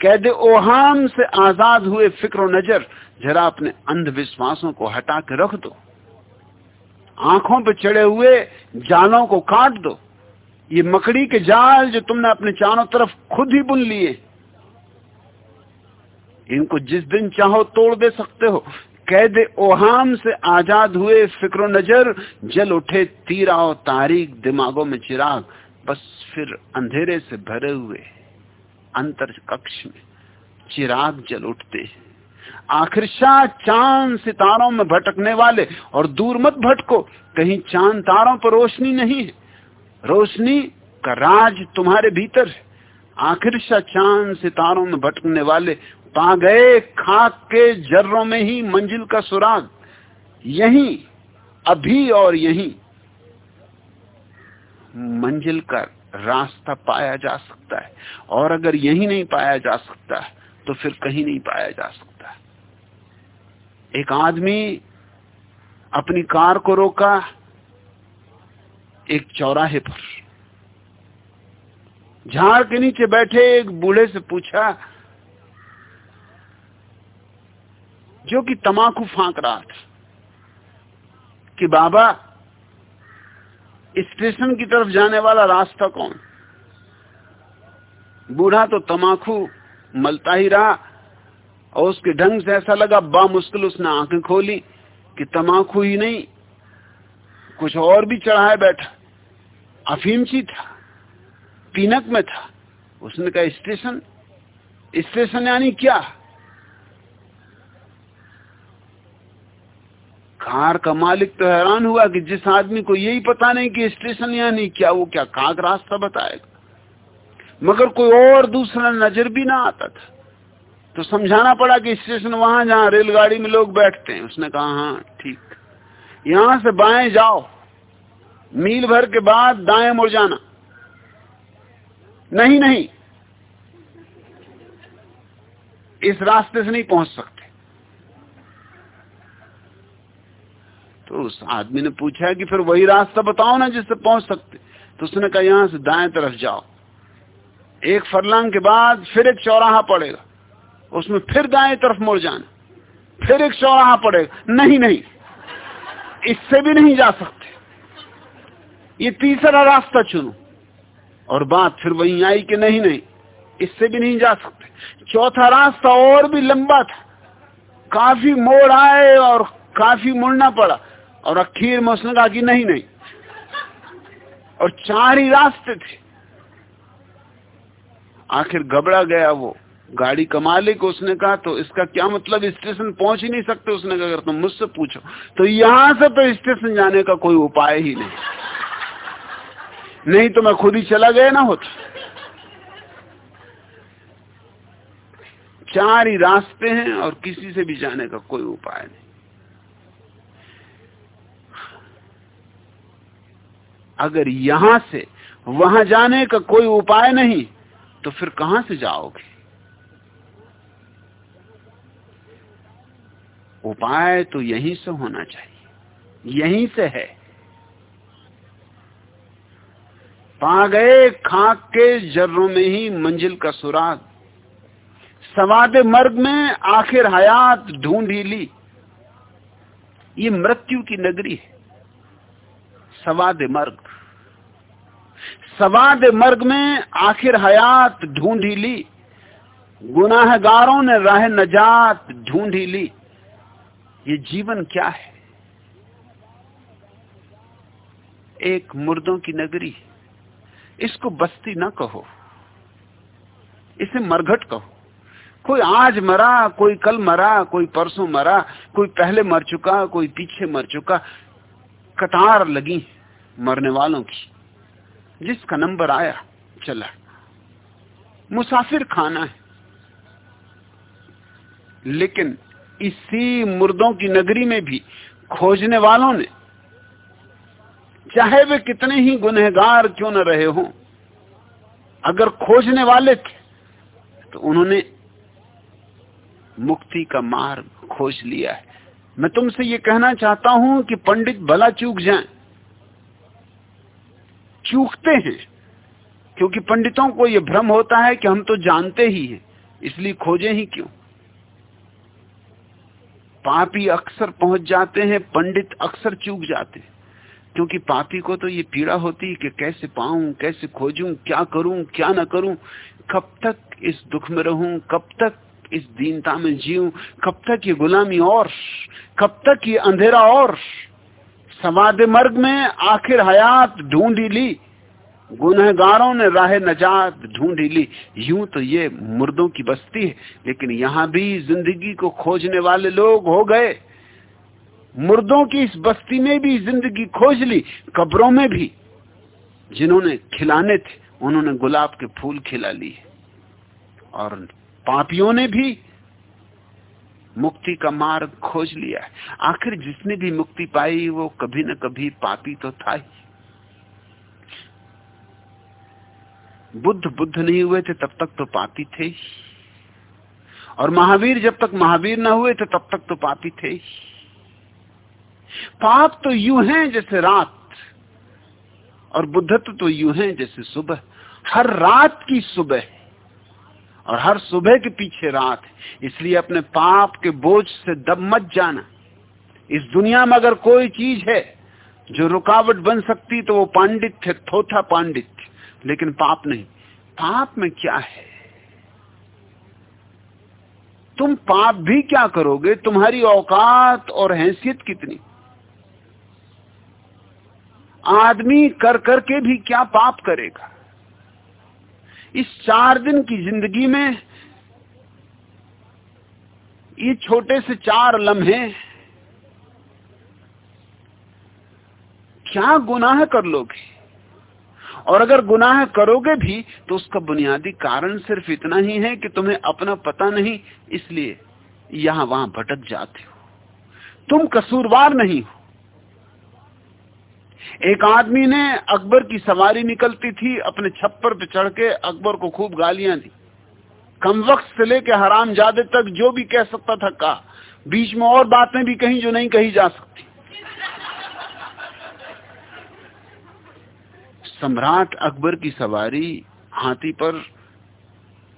कैद ओहाम से आज़ाद हुए फ़िक्र नज़र, जरा अपने अंधविश्वासों को हटा के रख दो। आँखों पे चढ़े हुए जालों को काट दो। ये मकड़ी के जाल जो तुमने अपने चारों तरफ़ खुद ही बुन लिए, इनको जिस दिन चाहो तोड़ दे सकते हो। कैद ओहाम से आज़ाद हुए फ़िक्र नज़र, जल उठे तीराओ तारीख दिमागों में चिराग, बस फिर अंधेरे से भरे हुए, अंतर कक्ष में चिराग जल उठते आखिर शाह चाँद सितारों में भटकने वाले, और दूर मत भटको, कहीं चाँद तारों पर रोशनी नहीं है। रोशनी का राज तुम्हारे भीतर है। आखिर शाह चाँद सितारों में भटकने वाले पा गए खाक के जर्रों में ही मंजिल का सुराग। यही, अभी और यही, मंजिल का रास्ता पाया जा सकता है। और अगर यही नहीं पाया जा सकता तो फिर कहीं नहीं पाया जा सकता। एक आदमी अपनी कार को रोका, एक चौराहे पर। झाड़ के नीचे बैठे एक बूढ़े से पूछा जो कि तमाकू फांक रहा था, कि बाबा, स्टेशन की तरफ़ जाने वाला रास्ता कौन? बूढ़ा तो तमाकू मलता ही रहा, और उसके ढंग से ऐसा लगा बा मुश्किल उसने आँखें खोली, कि तमाकू ही नहीं, कुछ और भी चढ़ाए बैठा, अफीमची था, पीनक में था। उसने कहा, स्टेशन स्टेशन यानी क्या? कार का मालिक तो हैरान हुआ कि जिस आदमी को यही पता नहीं कि स्टेशन या नहीं क्या, वो क्या काग रास्ता बताएगा? मगर कोई और दूसरा नज़र भी ना आता था। तो समझाना पड़ा कि स्टेशन वहाँ जहाँ रेलगाड़ी में लोग बैठते हैं। उसने कहा हाँ ठीक। यहाँ से बाएँ जाओ। मील भर के बाद दाएँ मुड़ जाना। नहीं नहीं। इस रास्ते से नहीं पहुँच सकते। तो उस आदमी ने पूछा कि फिर वही रास्ता बताओ ना जिससे पहुँच सकते। तो उसने कहा, यहाँ से दाएँ तरफ़ जाओ। एक फरलांग के बाद फिर एक चौराहा पड़ेगा। उसमें फिर दाएँ तरफ़ मुड़ जाना। फिर एक चौराहा पड़ेगा। नहीं नहीं। इससे भी नहीं जा सकते। ये तीसरा रास्ता चुनो। और बात फिर वही आई कि नहीं नहीं। इससे भी नहीं जा सकते। चौथा रास्ता और भी लंबा था। काफ़ी मोड़ आए और काफ़ी मुड़ना पड़ा। और अखीर में उसने कहा कि नहीं नहीं। और चार ही रास्ते थे। आखिर घबरा गया वो। गाड़ी का मालिक उसने कहा तो इसका क्या मतलब? स्टेशन पहुँच ही नहीं सकते। उसने कहा, अगर तुम मुझसे पूछो तो यहाँ से तो स्टेशन जाने का कोई उपाय ही नहीं। नहीं तो मैं खुद ही चला गया ना होता। चार ही रास्ते हैं और किसी से भी जाने का कोई उपाय नहीं। अगर यहाँ से वहाँ जाने का कोई उपाय नहीं तो फिर कहाँ से जाओगे? उपाय तो यहीं से होना चाहिए। यहीं से है। पा गए खाक के जर्रों में ही मंजिल का सुराग। सवाद मर्ग में आखिर हयात ढूंढ ही ली। ये मृत्यु की नगरी है। सवाद मर्ग। सवाद मर्ग में आखिर हयात ढूंढी ली। गुनाहगारों ने राह नजात ढूंढी ली। ये जीवन क्या है? एक मुर्दों की नगरी। इसको बस्ती ना कहो। इसे मरघट कहो। कोई आज मरा, कोई कल मरा, कोई परसों मरा, कोई पहले मर चुका, कोई पीछे मर चुका। कतार लगी मरने वालों की। जिसका नंबर आया, चला। मुसाफिर खाना है। लेकिन इसी मुर्दों की नगरी में भी खोजने वालों ने, चाहे वे कितने ही गुनहगार क्यों न रहे हों, अगर खोजने वाले थे तो उन्होंने मुक्ति का मार्ग खोज लिया है। मैं तुमसे ये कहना चाहता हूँ कि पंडित भला चूक जाएँ। चूकते हैं। क्योंकि पंडितों को यह भ्रम होता है कि हम तो जानते ही हैं, इसलिए खोजे ही क्यों? पापी अक्सर पहुँच जाते हैं, पंडित अक्सर चूक जाते हैं। क्योंकि पापी को तो ये पीड़ा होती कि कैसे पाऊँ, कैसे खोजूं, क्या करूँ, क्या ना करूँ, कब तक इस दुख में रहूँ, कब तक इस दीनता में जीऊं, कब तक ये गुलामी और, कब तक ये अंधेरा और। समाधि मर्ग में आखिर हयात ढूंढी ली। गुनहगारों ने राह नजात ढूंढी ली। यूँ तो ये मुर्दों की बस्ती है, लेकिन यहाँ भी ज़िंदगी को खोजने वाले लोग हो गए। मुर्दों की इस बस्ती में भी ज़िंदगी खोज ली, कब्रों में भी। जिन्होंने खिलाने थे, उन्होंने गुलाब के फूल खिला लिए। और पापियों ने भी मुक्ति का मार्ग खोज लिया है। आखिर जिसने भी मुक्ति पाई, वो कभी न कभी पापी तो था ही। बुद्ध बुद्ध नहीं हुए थे, तब तक तो पापी थे ही। और महावीर, जब तक महावीर ना हुए थे, तब तक तो पापी थे ही। पाप तो यू हैं जैसे रात, और बुद्धत्व तो यू हैं जैसे सुबह। हर रात की सुबह और हर सुबह के पीछे रात है। इसलिए अपने पाप के बोझ से दब मत जाना। इस दुनिया में अगर कोई चीज़ है जो रुकावट बन सकती तो वो पांडित थे थोथा पांडित लेकिन पाप नहीं। पाप में क्या है? तुम पाप भी क्या करोगे? तुम्हारी औकात और हैसियत कितनी? आदमी कर करके भी क्या पाप करेगा? इस चार दिन की ज़िंदगी में ये छोटे से चार लम्हे, क्या गुनाह कर लोगे? और अगर गुनाह करोगे भी तो उसका बुनियादी कारण सिर्फ़ इतना ही है कि तुम्हें अपना पता नहीं, इसलिए यहाँ वहाँ भटक जाते हो। तुम कसूरवार नहीं हो। एक आदमी ने अकबर की सवारी निकलती थी, अपने छप्पर पे चढ़ के अकबर को खूब गालियाँ दी। कम वक्त से लेके हराम जादे तक जो भी कह सकता था, कहा। बीच में और बातें भी कहीं जो नहीं कही जा सकती। सम्राट अकबर की सवारी हाथी पर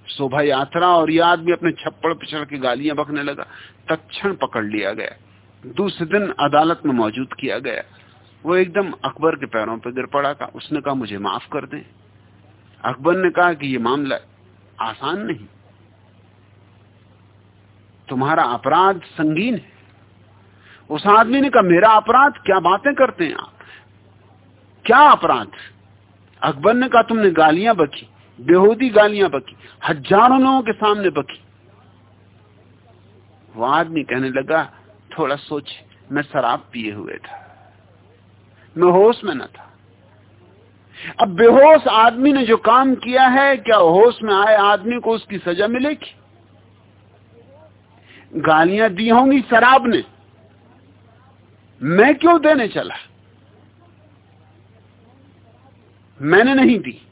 शोभा यात्रा और ये आदमी अपने छप्पड़ पे चढ़ के गालियाँ बकने लगा। तत्ण पकड़ लिया गया। दूसरे दिन अदालत में मौजूद किया गया। वो एकदम अकबर के पैरों पर गिर पड़ा था। उसने कहा, मुझे माफ़ कर दें। अकबर ने कहा कि ये मामला आसान नहीं। तुम्हारा अपराध संगीन है। उस आदमी ने कहा, मेरा अपराध? क्या बातें करते हैं आप? क्या अपराध? अकबर ने कहा, तुमने गालियाँ बकी, बेहूदी गालियाँ बकी, हज़ारों लोगों के सामने बकी। वो आदमी कहने लगा, थोड़ा सोच, मैं शराब पिए हुए था। मैं होश में न था। अब बेहोश आदमी ने जो काम किया है, क्या होश में आए आदमी को उसकी सजा मिलेगी? गालियाँ दी होंगी शराब ने। मैं क्यों देने चला? मैंने नहीं दी।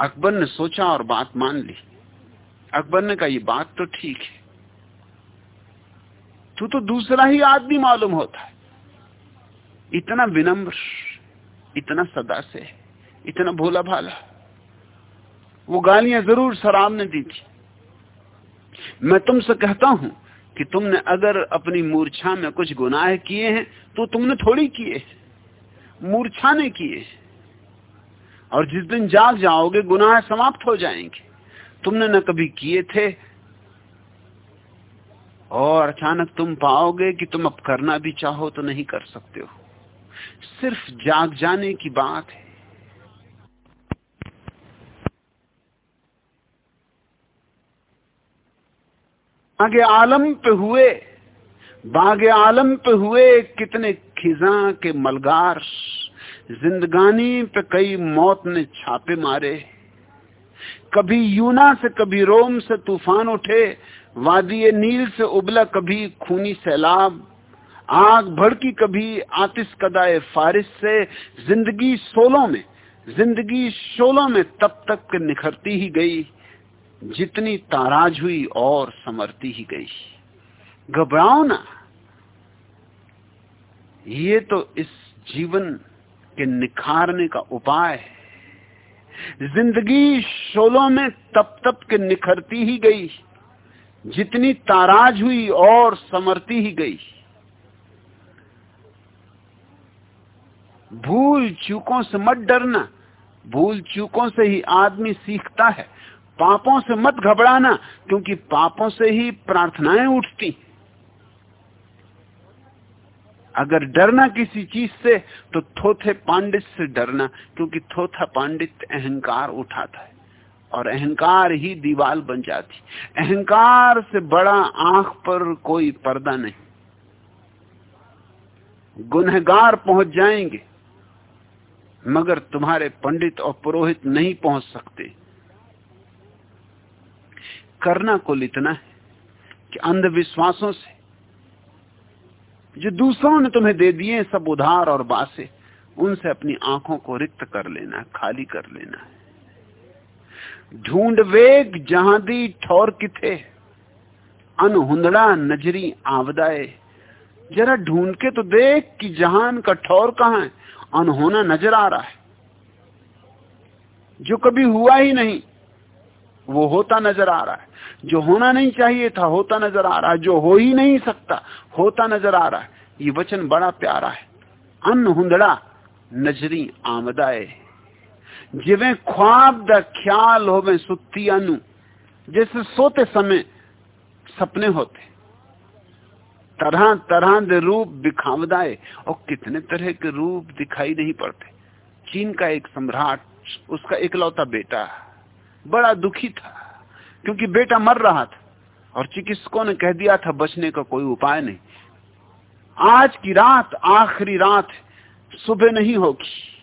अकबर ने सोचा और बात मान ली। अकबर ने कहा, ये बात तो ठीक है। तू तो दूसरा ही आदमी मालूम होता है। इतना विनम्र, इतना सदा से, इतना भोला भाला वो गालियाँ ज़रूर शराब ने दी थी। मैं तुमसे कहता हूँ कि तुमने अगर अपनी मूर्छा में कुछ गुनाह किए हैं तो तुमने थोड़ी किए मूर्छा ने किए और जिस दिन जाग जाओगे, गुनाह समाप्त हो जाएँगे। तुमने न कभी किए थे और अचानक तुम पाओगे कि तुम अब करना भी चाहो तो नहीं कर सकते हो। सिर्फ़ जाग जाने की बात है। बागे आलम पे हुए, बागे आलम पे हुए कितने खिजा के मलगार, जिंदगानी पे कई मौत ने छापे मारे। कभी यूना से, कभी रोम से तूफ़ान उठे वादी नील से उबला कभी खूनी सैलाब, आग भड़की कभी आतिश कदाए फारिश से, ज़िंदगी सोलों में, ज़िंदगी शोलों में तब तक निखरती ही गई, जितनी ताराज हुई और समरती ही गई। घबराओ ना। ये तो इस जीवन के निखारने का उपाय है। ज़िंदगी शोलों में तप तप के निखरती ही गई। जितनी ताराज हुई और समरती ही गई। भूल चूकों से मत डरना, भूल चूकों से ही आदमी सीखता है। पापों से मत घबराना, क्योंकि पापों से ही प्रार्थनाएँ उठती। अगर डरना किसी चीज़ से तो थोथे पांडित से डरना, क्योंकि थोथा पांडित अहंकार उठाता है। और अहंकार ही दीवाल बन जाती। अहंकार से बड़ा आँख पर कोई पर्दा नहीं। गुनहगार पहुँच जाएँगे, मगर तुम्हारे पंडित और पुरोहित नहीं पहुँच सकते। करना कुल इतना है कि अंधविश्वासों से जो दूसरों ने तुम्हें दे दिए सब उधार और बासे, उनसे अपनी आँखों को रिक्त कर लेना, खाली कर लेना है। ढूंढ वेग जहाँ दी ठौर किथे। अनहुंदड़ा नजरी आवदाए। जरा ढूंढ के तो देख कि जहान का ठौर कहाँ है। अनहोना नज़र आ रहा है। जो कभी हुआ ही नहीं, वो होता नज़र आ रहा है। जो होना नहीं चाहिए था, होता नज़र आ रहा है। जो हो ही नहीं सकता, होता नज़र आ रहा है। ये वचन बड़ा प्यारा है। अन्न हुंदड़ा नजरी आमदाए जिवे ख्वाब द ख्याल होवे सुती अनु, जैसे सोते समय सपने होते। तरह तरह के रूप दिखावदाए, और कितने तरह के रूप दिखाई नहीं पड़ते। चीन का एक सम्राट, उसका इकलौता बेटा, बड़ा दुखी था, क्योंकि बेटा मर रहा था, और चिकित्सकों ने कह दिया था, बचने का कोई उपाय नहीं। आज की रात, आखिरी रात, सुबह नहीं होगी।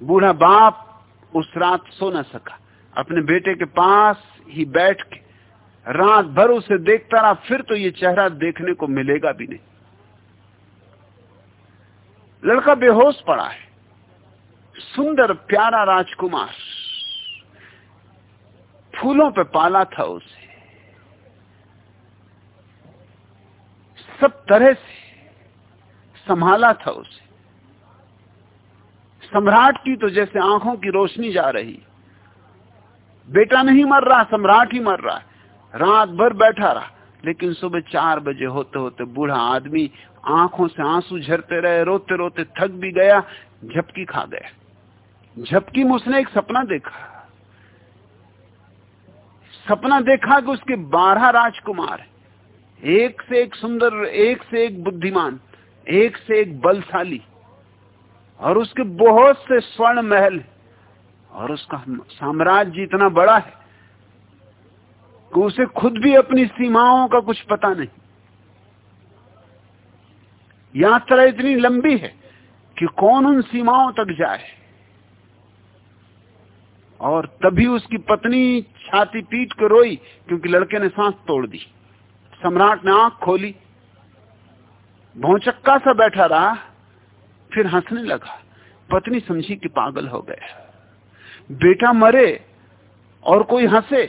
बूढ़ा बाप उस रात सो न सका। अपने बेटे के पास ही बैठ के रात भर उसे देखता रहा, फिर तो ये चेहरा देखने को मिलेगा भी नहीं। लड़का बेहोश पड़ा है। सुंदर, प्यारा राजकुमार फूलों पे पाला था उसे। सब तरह से संभाला था उसे। सम्राट की तो जैसे आँखों की रोशनी जा रही। बेटा नहीं मर रहा, सम्राट ही मर रहा रात भर बैठा रहा, लेकिन सुबह चार बजे होते होते बूढ़ा आदमी आँखों से आँसू झरते रहे, रोते रोते थक भी गया, झपकी खा गया। झपकी में उसने एक सपना देखा। सपना देखा कि उसके बारह राजकुमार एक से एक सुंदर, एक से एक बुद्धिमान, एक से एक बलशाली। और उसके बहुत से स्वर्ण महल और उसका साम्राज्य इतना बड़ा है कि उसे खुद भी अपनी सीमाओं का कुछ पता नहीं। यात्रा इतनी लंबी है कि कौन उन सीमाओं तक जाए। और तभी उसकी पत्नी छाती पीट कर रोई, क्योंकि लड़के ने सांस तोड़ दी। सम्राट ने आँख खोली। भौचक्का सा बैठा रहा। फिर हंसने लगा। पत्नी समझी कि पागल हो गया बेटा मरे और कोई हंसे।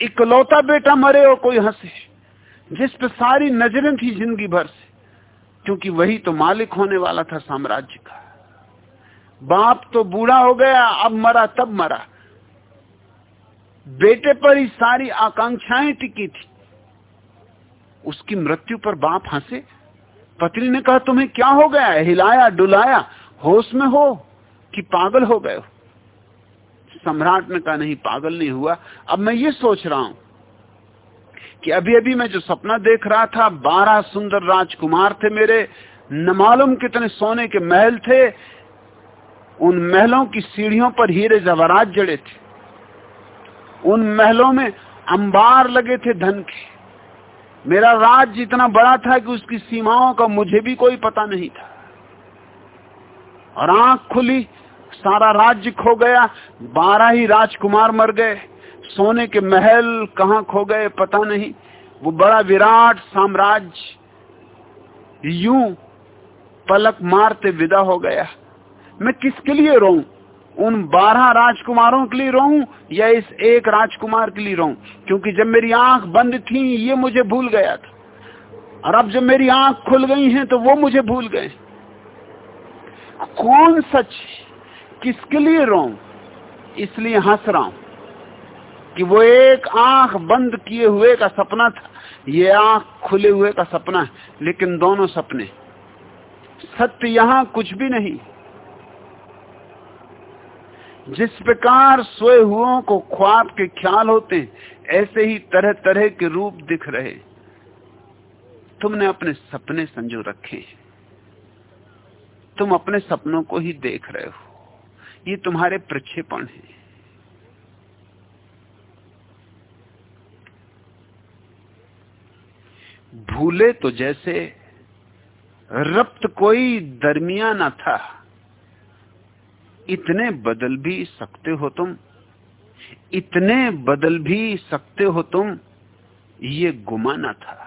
इकलौता बेटा मरे और कोई हंसे। जिस पे सारी नज़रें थी ज़िंदगी भर से, क्योंकि वही तो मालिक होने वाला था साम्राज्य का। बाप तो बूढ़ा हो गया, अब मरा, तब मरा। बेटे पर ही सारी आकांक्षाएँ टिकी थी। उसकी मृत्यु पर बाप हंसे। पत्नी ने कहा, तुम्हें क्या हो गया हिलाया, डुलाया? होश में हो कि पागल हो गए हो? सम्राट ने कहा, नहीं, पागल नहीं हुआ। अब मैं ये सोच रहा हूँ कि अभी अभी मैं जो सपना देख रहा था, बारह सुंदर राजकुमार थे मेरे, न मालूम कितने सोने के महल थे, उन महलों की सीढ़ियों पर हीरे जवारात जड़े थे। उन महलों में अंबार लगे थे धन के। मेरा राज्य इतना बड़ा था कि उसकी सीमाओं का मुझे भी कोई पता नहीं था। और आँख खुली, सारा राज्य खो गया, बारह ही राजकुमार मर गए। सोने के महल कहा खो गए पता नहीं। वो बड़ा विराट साम्राज्य, यूँ पलक मारते विदा हो गया। मैं किसके लिए रो उन बारह राजकुमारों के लिए रो या इस एक राजकुमार के लिए रो क्योंकि जब मेरी आँख बंद थी, ये मुझे भूल गया था। और अब जब मेरी आँख खुल गई है तो वो मुझे भूल गए कौन सच किसके लिए रो इसलिए हंस रहा हूँ कि वो एक आँख बंद किए हुए का सपना था। ये आँख खुले हुए का सपना है, लेकिन दोनों सपने। सत्य यहाँ कुछ भी नहीं। जिस प्रकार सोए हुओं को ख्वाब के ख्याल होते हैं, ऐसे ही तरह तरह के रूप दिख रहे तुमने अपने सपने संजो रखे तुम अपने सपनों को ही देख रहे हो। ये तुम्हारे प्रक्षेपण है। भूले तो जैसे रब्त कोई दरमिया ना था। इतने बदल भी सकते हो तुम, इतने बदल भी सकते हो तुम, ये गुमा न था।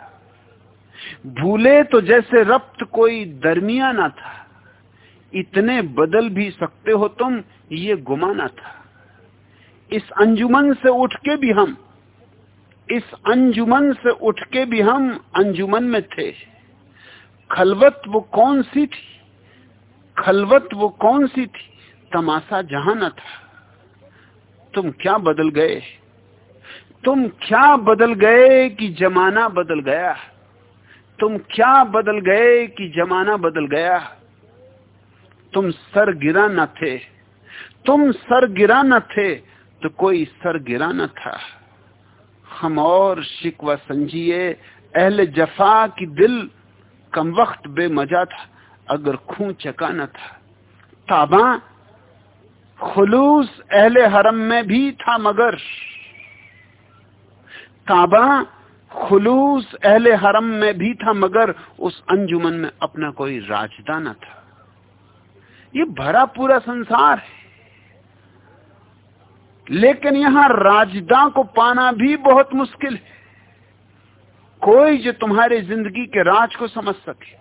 भूले तो जैसे रब्त कोई दरमिया ना था, इतने बदल भी सकते हो तुम, ये गुमा न था। इस अंजुमन से उठ के भी हम, इस अंजुमन से उठ के भी हम अंजुमन में थे। खलवत वो कौन सी थी? खलवत वो कौन सी थी? तमाशा जहाँ न था। तुम क्या बदल गए? तुम क्या बदल गए कि जमाना बदल गया? तुम क्या बदल गए कि जमाना बदल गया? तुम सर गिरा न थे। तुम सर गिरा न थे तो कोई सर गिरा न था। हम और शिकवा संजिए, अहल जफा की दिल कम वक्त बेमजा था, अगर खूं चका न था। ताबा खुलूस अहले हरम में भी था मगर। ताबा खुलूस अहले हरम में भी था मगर, उस अंजुमन में अपना कोई राजदा न था। ये भरा पूरा संसार है। लेकिन यहाँ राजदा को पाना भी बहुत मुश्किल है। कोई जो तुम्हारे ज़िंदगी के राज को समझ सके,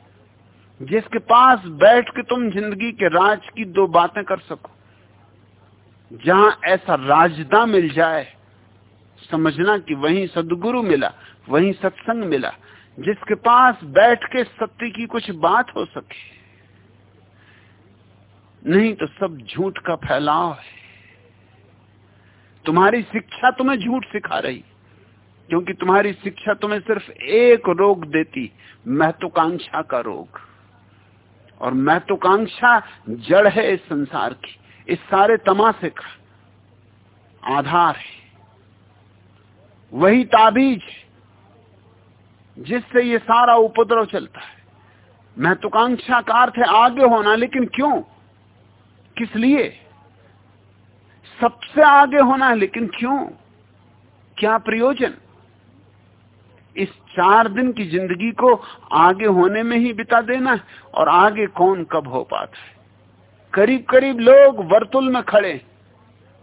जिसके पास बैठ के तुम ज़िंदगी के राज की दो बातें कर सको। जहाँ ऐसा राजदा मिल जाए, समझना कि वहीं सदगुरु मिला, वहीं सत्संग मिला, जिसके पास बैठ के सत्य की कुछ बात हो सके। नहीं तो सब झूठ का फैलाव है। तुम्हारी शिक्षा तुम्हें झूठ सिखा रही, क्योंकि तुम्हारी शिक्षा तुम्हें सिर्फ़ एक रोग देती, महत्वाकांक्षा का रोग। और महत्वाकांक्षा जड़ है इस संसार की। इस सारे तमाशे का आधार है। वही ताबीज जिससे ये सारा उपद्रव चलता है। महत्वाकांक्षा का अर्थ है आगे होना, लेकिन क्यों? किस लिए? सबसे आगे होना है, लेकिन क्यों? क्या प्रयोजन? इस चार दिन की ज़िंदगी को आगे होने में ही बिता देना है, और आगे कौन कब हो पाता है? करीब करीब लोग वर्तुल में खड़े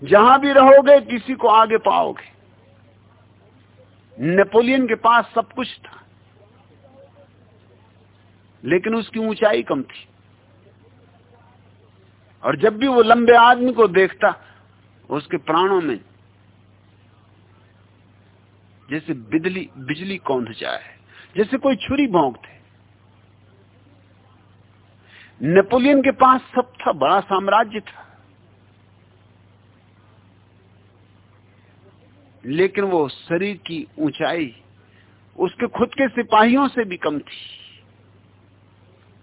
जहाँ भी रहोगे, किसी को आगे पाओगे। नेपोलियन के पास सब कुछ था। लेकिन उसकी ऊंचाई कम थी। और जब भी वो लंबे आदमी को देखता, उसके प्राणों में जैसे बिजली बिजली कौंध जाए, जैसे कोई छुरी भोंकते। नेपोलियन के पास सब था, बड़ा साम्राज्य था। लेकिन वो शरीर की ऊंचाई उसके खुद के सिपाहियों से भी कम थी।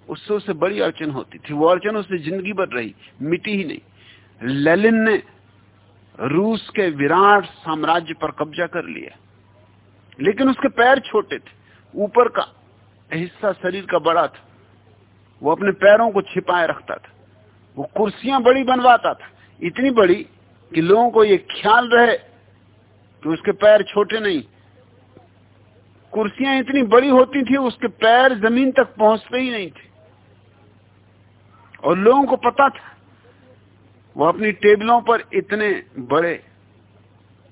उससे उसे बड़ी अड़चन होती थी। वो अड़चन उसे ज़िंदगी भर रही, मिटी ही नहीं। लेलिन ने रूस के विराट साम्राज्य पर कब्जा कर लिया। लेकिन उसके पैर छोटे थे, ऊपर का हिस्सा शरीर का बड़ा था। वो अपने पैरों को छिपाए रखता था। वो कुर्सियाँ बड़ी बनवाता था। इतनी बड़ी कि लोगों को ये ख्याल रहे कि उसके पैर छोटे नहीं। कुर्सियाँ इतनी बड़ी होती थी, उसके पैर ज़मीन तक पहुँचते ही नहीं थे। और लोगों को पता था, वो अपनी टेबलों पर इतने बड़े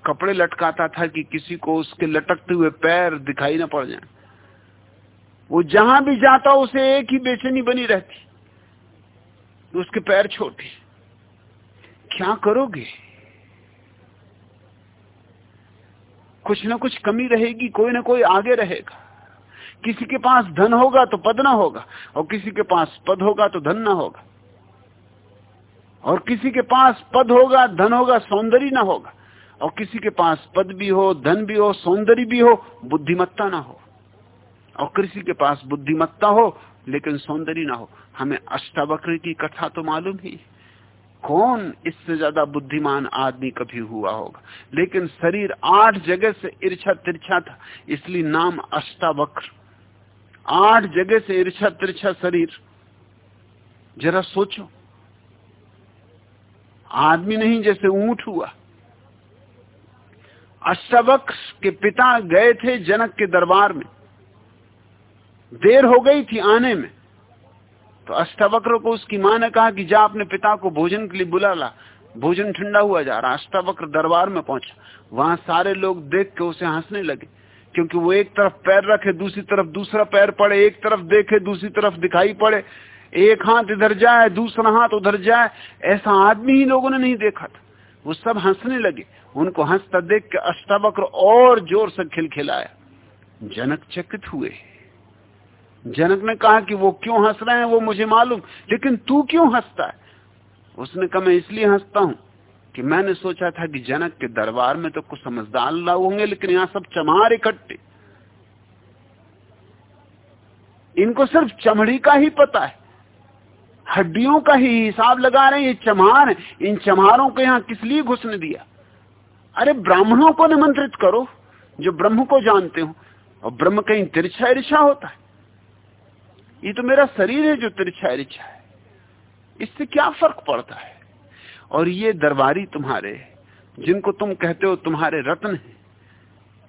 कपड़े लटकाता था कि किसी को उसके लटकते हुए पैर दिखाई ना पड़ जाए। वो जहाँ भी जाता, उसे एक ही बेचैनी बनी रहती। उसके पैर छोटे। क्या करोगे? कुछ ना कुछ कमी रहेगी, कोई ना कोई आगे रहेगा। किसी के पास धन होगा तो पद ना होगा, और किसी के पास पद होगा तो धन ना होगा। और किसी के पास पद होगा, धन होगा, सौंदर्य ना होगा। और किसी के पास पद भी हो, धन भी हो, सौंदर्य भी हो, बुद्धिमत्ता ना हो। और कृषि के पास बुद्धिमत्ता हो, लेकिन सौंदर्य ना हो। हमें अष्टावक्र की कथा तो मालूम ही। कौन इससे ज़्यादा बुद्धिमान आदमी कभी हुआ होगा? लेकिन शरीर आठ जगह से इर्छा तिरछा था, इसलिए नाम अष्टावक्र। आठ जगह से इर्छा तिरछा शरीर। जरा सोचो। आदमी नहीं जैसे ऊँट हुआ। अष्टावक्र के पिता गए थे जनक के दरबार में। देर हो गई थी आने में। तो अष्टावक्र को उसकी माँ ने कहा कि जा अपने पिता को भोजन के लिए बुला ला भोजन ठंडा हुआ जा रहा। अष्टावक्र दरबार में पहुँचा। वहाँ सारे लोग देख के उसे हंसने लगे, क्योंकि वो एक तरफ़ पैर रखे, दूसरी तरफ़ दूसरा पैर पड़े, एक तरफ़ देखे, दूसरी तरफ़ दिखाई पड़े। एक हाथ इधर जाए, दूसरा हाथ उधर जाए, ऐसा आदमी ही लोगों ने नहीं देखा था। वो सब हंसने लगे। उनको हंसता देख के अष्टावक्र और ज़ोर से खिलखिलाया। जनक चकित हुए। जनक ने कहा कि वो क्यों हंस रहे हैं वो मुझे मालूम, लेकिन तू क्यों हंसता है? उसने कहा, मैं इसलिए हंसता हूँ कि मैंने सोचा था कि जनक के दरबार में तो कुछ समझदार लोग होंगे, लेकिन यहाँ सब चमार इकट्ठे। इनको सिर्फ़ चमड़ी का ही पता है। हड्डियों का ही हिसाब लगा रहे हैं, ये चमार है। इन चमारों को यहाँ किस लिए घुसने दिया? अरे, ब्राह्मणों को निमंत्रित करो, जो ब्रह्म को जानते हो। और ब्रह्म कहीं तिरछा इर्छा होता है। ये तो मेरा शरीर है जो तिरछा इच्छा है। इससे क्या फ़र्क पड़ता है? और ये दरबारी तुम्हारे, जिनको तुम कहते हो तुम्हारे रत्न है,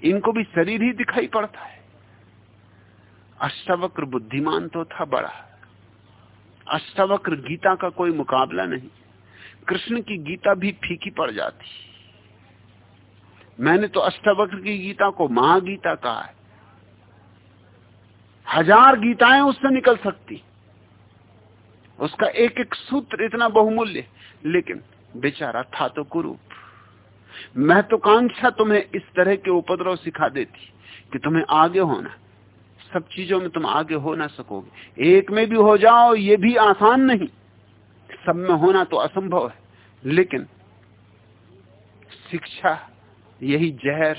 इनको भी शरीर ही दिखाई पड़ता है। अष्टावक्र बुद्धिमान तो था बड़ा। अष्टावक्र गीता का कोई मुकाबला नहीं। कृष्ण की गीता भी फीकी पड़ जाती। मैंने तो अष्टावक्र की गीता को महागीता कहा है। हज़ार गीताएँ उससे निकल सकती। उसका एक एक सूत्र इतना बहुमूल्य। लेकिन बेचारा था तो कुरूप। महत्वाकांक्षा तुम्हें इस तरह के उपद्रव सिखा देती कि तुम्हें आगे होना। सब चीज़ों में तुम आगे हो ना सकोगे। एक में भी हो जाओ, ये भी आसान नहीं। सब में होना तो असंभव है। लेकिन शिक्षा, यही जहर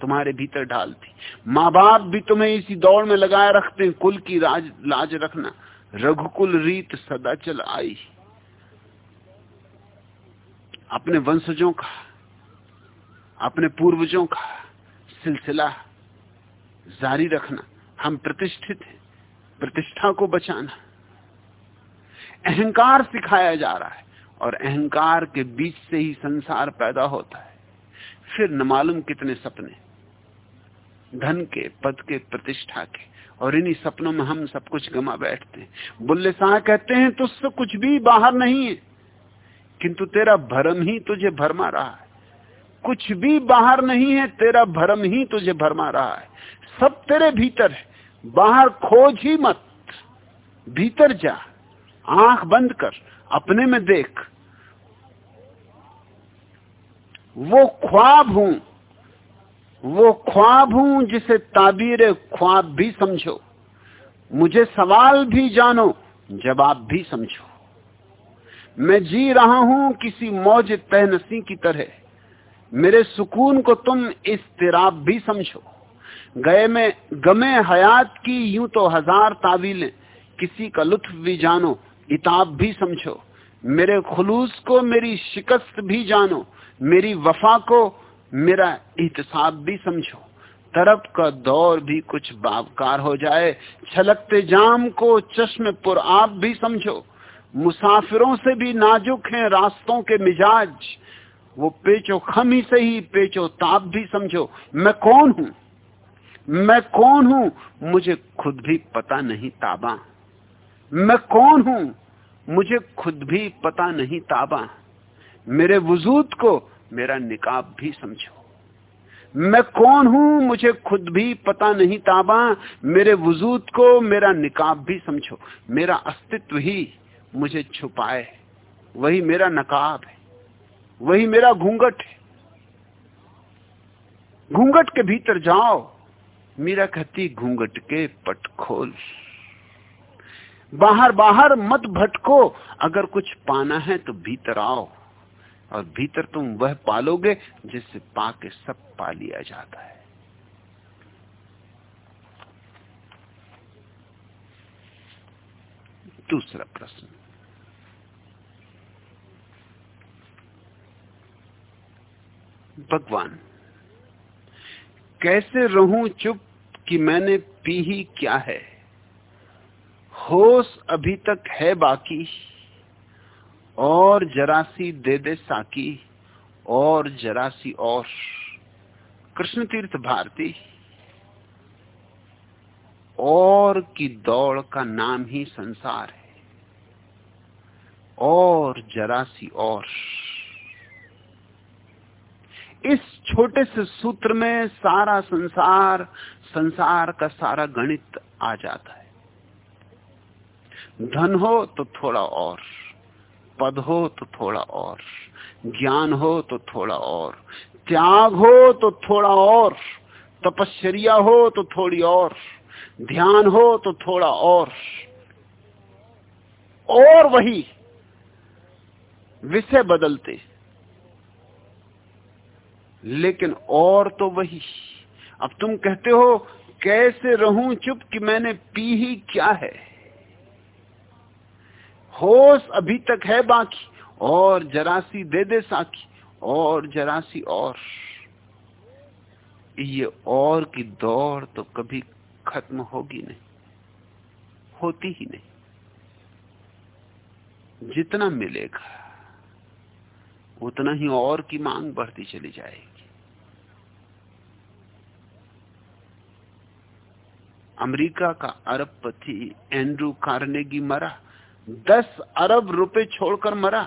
तुम्हारे भीतर डालती माँ बाप भी तुम्हें इसी दौड़ में लगाए रखते हैं, कुल की राज, लाज रखना। रघुकुल रीत सदा चल आई। अपने वंशजों का, अपने पूर्वजों का सिलसिला जारी रखना। हम प्रतिष्ठित हैं, प्रतिष्ठा को बचाना। अहंकार सिखाया जा रहा है और अहंकार के बीच से ही संसार पैदा होता है। फिर न मालूम कितने सपने। धन के, पद के, प्रतिष्ठा के। और इन्हीं सपनों में हम सब कुछ गमा बैठते हैं। बुल्ले शाह कहते हैं तुझसे कुछ भी बाहर नहीं है। किंतु तेरा भरम ही तुझे भरमा रहा है। कुछ भी बाहर नहीं है, तेरा भरम ही तुझे भरमा रहा है। सब तेरे भीतर है। बाहर खोज ही मत। भीतर जा। आँख बंद कर। अपने में देख। वो ख्वाब हूँ। वो ख्वाब हूँ जिसे ताबीर ख्वाब भी समझो। मुझे सवाल भी जानो, जवाब भी समझो। मैं जी रहा हूँ किसी मौज तहनसी की तरह। मेरे सुकून को तुम इस तिराब भी समझो। गए में, गमे हयात की यूँ तो हज़ार तावीलें, किसी का लुत्फ भी जानो, इताब भी समझो। मेरे खुलूस को मेरी शिकस्त भी जानो, मेरी वफा को मेरा एहतसाब भी समझो। तरफ़ का दौर भी कुछ बाबकार हो जाए। छलकते जाम को चश्म पुर आप भी समझो। मुसाफिरों से भी नाजुक हैं रास्तों के मिजाज। वो पेचो खमी ही पेचो ताप भी समझो। मैं कौन हूँ? मैं कौन हूँ? मुझे खुद भी पता नहीं ताबा। मैं कौन हूँ? मुझे खुद भी पता नहीं ताबा। मेरे वजूद को मेरा निकाब भी समझो। मैं कौन हूँ? मुझे खुद भी पता नहीं ताबा। मेरे वजूद को मेरा निकाब भी समझो। मेरा अस्तित्व ही मुझे छुपाए। वही मेरा नकाब है। वही मेरा घूंघट है। घूंघट के भीतर जाओ। मीरा कहती, घूंघट के पट खोल। बाहर बाहर मत भटको। अगर कुछ पाना है तो भीतर आओ। और भीतर तुम वह पालोगे जिससे पाके सब पा लिया जाता है। दूसरा प्रश्न। भगवान, कैसे रहूँ चुप कि मैंने पी ही क्या है? होश अभी तक है बाकी। और जरासी दे दे साकी, और जरासी और। कृष्ण तीर्थ भारती, और की दौड़ का नाम ही संसार है। और जरासी और। इस छोटे से सूत्र में सारा संसार संसार का सारा गणित आ जाता है। धन हो तो थोड़ा और। पद हो तो थोड़ा और, ज्ञान हो तो थोड़ा और, त्याग हो तो थोड़ा और, तपश्चर्या हो तो थोड़ी और, ध्यान हो तो थोड़ा और और वही विषय बदलते। लेकिन और तो वही। अब तुम कहते हो, कैसे रहूँ चुप कि मैंने पी ही क्या है? होश अभी तक है बाकी, और जरासी दे दे साकी और जरासी और। ये और की दौड़ तो कभी खत्म होगी नहीं, होती ही नहीं। जितना मिलेगा, उतना ही और की मांग बढ़ती चली जाएगी। अमेरिका का अरबपति एंड्रू कार्नेगी मरा दस अरब रुपए छोड़कर मरा।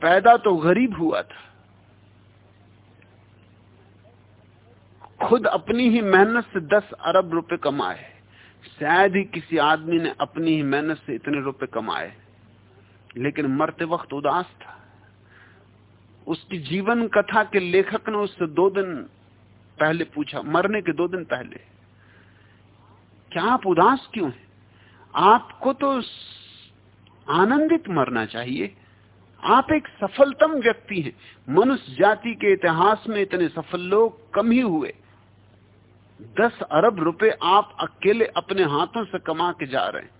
पैदा तो गरीब हुआ था। खुद अपनी ही मेहनत से दस अरब रुपए कमाए। शायद ही किसी आदमी ने अपनी ही मेहनत से इतने रुपए कमाए। लेकिन मरते वक्त उदास था। उसकी जीवन कथा के लेखक ने उससे दो दिन पहले पूछा, मरने के दो दिन पहले, क्या आप उदास क्यों हैं? आपको तो आनंदित मरना चाहिए। आप एक सफलतम व्यक्ति हैं। मनुष्य जाति के इतिहास में इतने सफल लोग कम ही हुए। दस अरब रुपए आप अकेले अपने हाथों से कमा के जा रहे हैं।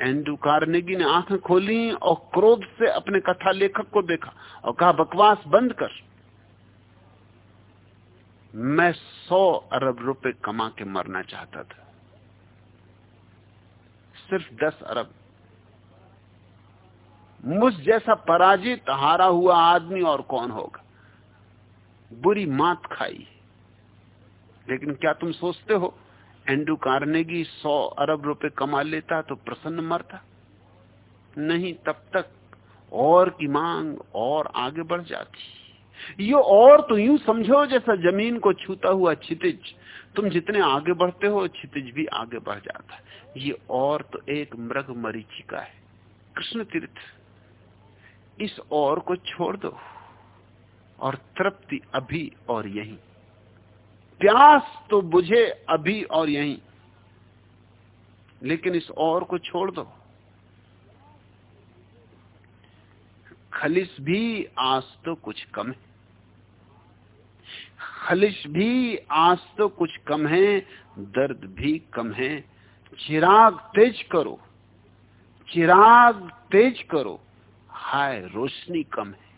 एंड्रू कार्नेगी ने आँखें खोली और क्रोध से अपने कथा लेखक को देखा और कहा, बकवास बंद कर। मैं सौ अरब रुपए कमा के मरना चाहता था। सिर्फ़ दस अरब। मुझ जैसा पराजित, हारा हुआ आदमी और कौन होगा? बुरी मात खाई। लेकिन क्या तुम सोचते हो एंड्रू कार्नेगी सौ अरब रुपए कमा लेता तो प्रसन्न मरता? नहीं, तब तक और की मांग और आगे बढ़ जाती। ये और तो यूँ समझो जैसा ज़मीन को छूता हुआ छितिज तुम जितने आगे बढ़ते हो छितिज भी आगे बढ़ जाता। है ये और तो एक मृग मरीचिका है। कृष्ण तीर्थ। इस और को छोड़ दो। और तृप्ति अभी और यही। प्यास तो बुझे अभी और यही, लेकिन इस और को छोड़ दो। खलिश भी आज तो कुछ कम है। खलिश भी आज तो कुछ कम है, दर्द भी कम है। चिराग तेज करो। चिराग तेज करो। हाय, रोशनी कम है।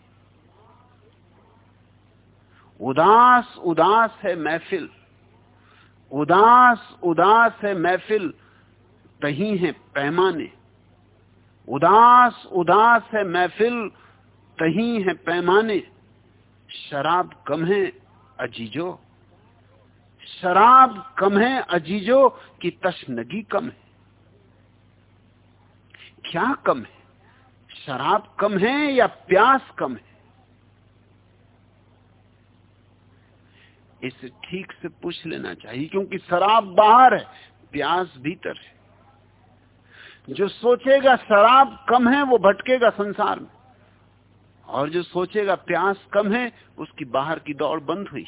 उदास उदास है महफिल। उदास उदास है महफिल, तही है पैमाने। उदास उदास है महफिल, तही है पैमाने। शराब कम है अजीजो। शराब कम है अजीजो की तशनगी कम है। क्या कम है? शराब कम है या प्यास कम है? इसे ठीक से पूछ लेना चाहिए, क्योंकि शराब बाहर है, प्यास भीतर है। जो सोचेगा शराब कम है, वो भटकेगा संसार में। और जो सोचेगा प्यास कम है, उसकी बाहर की दौड़ बंद हुई।